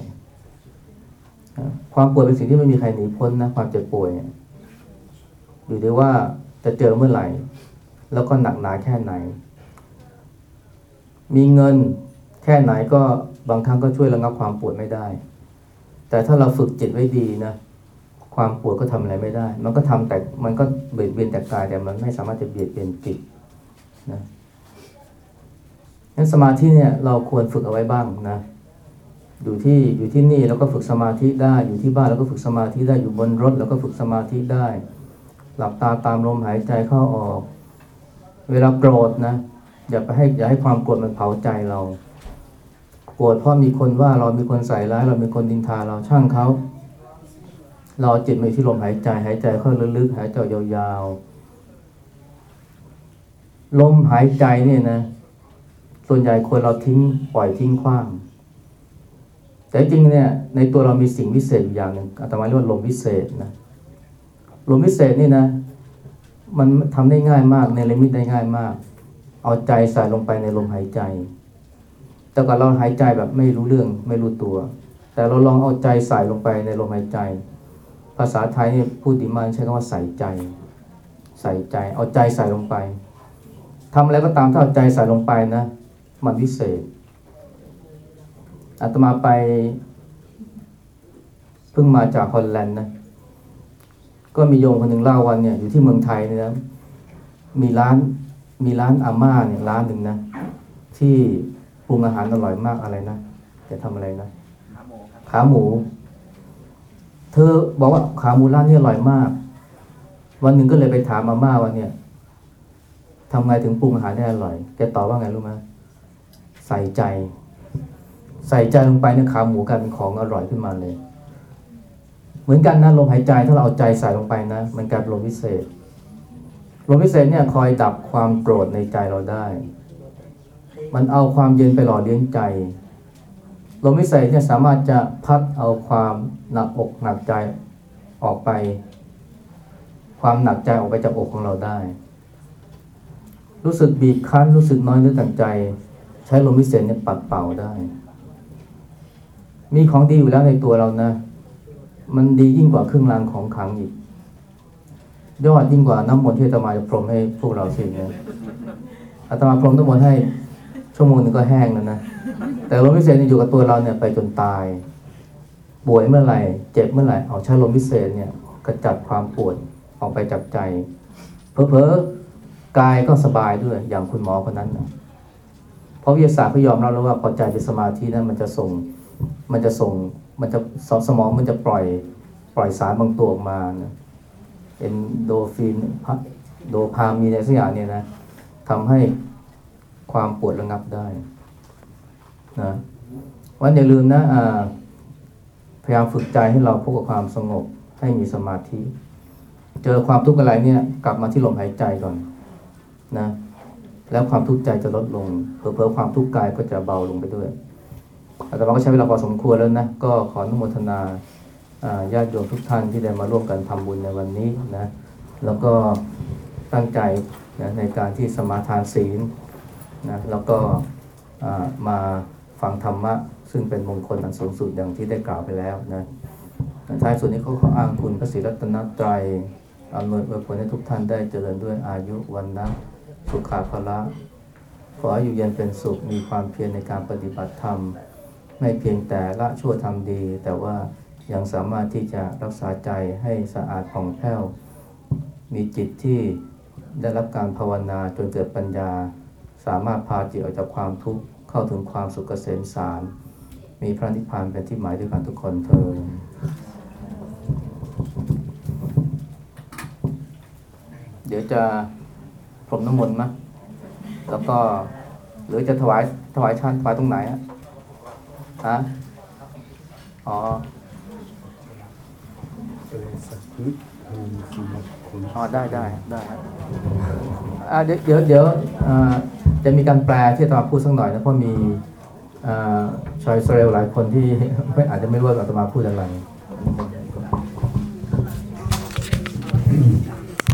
Speaker 1: ความปวดเป็นสิ่งที่ไม่มีใครหนีพ้นนะความเจ็บป่วยเนี่ยอยู่ที่ว่าจะเจอเมื่อไหร่ แล้วก็หนักหนาแค่ไหน มีเงินแค่ไหนก็บางครั้งก็ช่วยระงับความปวดไม่ได้ แต่ถ้าเราฝึกจิตไว้ดีนะ ความปวดก็ทำอะไรไม่ได้ มันก็ทำแต่มันก็เบียดเบียนแต่กายแต่มันไม่สามารถจะเบียดเบียนจิตนะงั้นสมาธิเนี่ยเราควรฝึกเอาไว้บ้างนะ อยู่ที่อยู่ที่นี่แล้วก็ฝึกสมาธิได้ อยู่ที่บ้านแล้วก็ฝึกสมาธิได้ อยู่บนรถแล้วก็ฝึกสมาธิได้ หลับตาตามลมหายใจเข้าออก เวลาโกรธนะ อย่าไปให้อย่าให้ความโกรธมันเผาใจเรา โกรธเพราะมีคนว่าเรามีคนใส่ร้าย เรามีคนดินทาเราช่างเขา เราจิตมาที่ลมหายใจหายใจเข้าลึกๆหายใจยาวๆลมหายใจเนี่ยนะ ส่วนใหญ่คนเราทิ้งปล่อยทิ้งขว้าง แต่จริงเนี่ยในตัวเรามีสิ่งวิเศษอยู่อย่างหนึ่งอาตมาเรียกว่าลมวิเศษนะลมวิเศษนี่นะ มันทำได้ง่ายมากในลิมิตได้ง่ายมาก เอาใจใส่ลงไปในลมหายใจ แต่ก่อนเราหายใจแบบไม่รู้เรื่องไม่รู้ตัว แต่เราลองเอาใจใส่ลงไปในลมหายใจ ภาษาไทยนี่พูดดีมากใช้คำว่าใส่ใจ ใส่ใจ เอาใจใส่ลงไปทำอะไรก็ตามถ้าเอาใจใส่ลงไปนะ มันวิเศษอาตมาไปเพิ่งมาจากฮอลแลนด์นะก็มีโยมคนหนึ่งเล่าวันเนี่ยอยู่ที่เมืองไทยเนี่ยนะมีร้านมีร้านอาม่าเนี่ยร้านหนึ่งนะที่ ปรุงอาหารอร่อยมากอะไรนะจะทำอะไรนะขาหมูธอบอกว่าขาหมูร้านนี้อร่อยมาก วันหนึ่งก็เลยไปถามมาม่าว่าเนี่ยทำไงถึงปรุงอาหารได้อร่อยแกตอบว่าไงรู้ไหมใส่ใจ ใส่ใจลงไปเนี่ยขาหมูกลายเป็นของอร่อยขึ้นมาเลย เหมือนกันนะลมหายใจถ้าเราเอาใจใส่ลงไปนะมันกลายเป็นลมพิเศษลมพิเศษเนี่ยคอยดับความโกรธในใจเราได้ มันเอาความเย็นไปหล่อเลี้ยงใจลมพิเศษเนี่ยสามารถจะพัดเอาความหนักอกหนักใจออกไป ความหนักใจออกไปจากอกของเราได้ รู้สึกบีบคั้นรู้สึกน้อยเนื้อต่างใจ ใช้ลมพิเศษเนี่ยปัดเป่าได้ มีของดีอยู่แล้วในตัวเรานะ มันดียิ่งกว่าเครื่องรางของขลังอีก ยอดยิ่งกว่าน้ำมนต์ที่อาตมาจะพรมให้พวกเราสิเนี่ยอาตมาพรมน้ำมนต์ให้ ชั่วโมงหนึงก็แห้งแล้วนะ แต่ลมพิเศษที่อยู่กับตัวเราเนี่ยไปจนตาย ป่วยเมื่อไหร่ เจ็บเมื่อไหร่ เอาใช้ลมพิเศษเนี่ยกระจัดความปวดออกไปจากใจ เพอๆกายก็สบายด้วยอย่างคุณหมอคนนั้นนะเพราะวิทยาศาสตร์เขายอมรับแล้วว่าพอใจเป็นสมาธินั้นมันจะส่ง มันจะส่ง มันจะสสมองมันจะปล่อยปล่อยสารบางตัวออกมานะเอ็นโดฟินโดพามีอะไรสักอย่างเนี่ยนะทำให้ ความปวดระงับได้นะวันอย่าลืมนะพยายามฝึกใจให้เราพบกับความสงบให้มีสมาธิ เจอความทุกข์อะไรเนี่ย กลับมาที่ลมหายใจก่อนนะแล้วความทุกข์ใจจะลดลงเผลอๆความทุกข์กายก็จะเบาลงไปด้วยอาตมาก็ใช้เวลาพอสมควรแล้วนะ ก็ขออนุโมทนาญาติโยมทุกท่านที่ได้มาร่วมกันทำบุญในวันนี้นะ แล้วก็ตั้งใจนะในการที่สมาทานศีล นะแล้วก็มาฟังธรรมะ ซึ่งเป็นมงคลอันสูงสุดอย่างที่ได้กล่าวไปแล้วนะท้ายสุดนี้เขาขออ้างคุณพระศรีรัตนตรัยอำนวยอวยผลให้ทุกท่านได้เจริญด้วยอายุวันนะสุขาภละ ขอให้อยู่เย็นเป็นสุขมีความเพียรในการปฏิบัติธรรม ไม่เพียงแต่ละชั่วทำดี แต่ว่ายังสามารถที่จะรักษาใจให้สะอาดผ่องแผ้ว มีจิตที่ได้รับการภาวนาจนเกิดปัญญา สามารถพาจิตออกจากความทุกข์เข้าถึงความสุขเกษมสาร มีพระนิพพานเป็นที่หมายด้วยกันทุกคนเธอญเดี๋ยวจะพรมน้ำมนต์มะแล้วก็หรือจะถวายถวายชันถวายตรงไหนอะฮะอ๋ออ๋อได้ได้ได้อ่าเดี๋ยวเดี๋ยวเดี๋ยวอ่า จะมีการแปลที่อาตมาพูดสักหน่อยนะเพราะมีอชอยอิสราเอลหลายคนที่ไม่อาจจะไม่รู้ว่าอาตมาพูดอะไร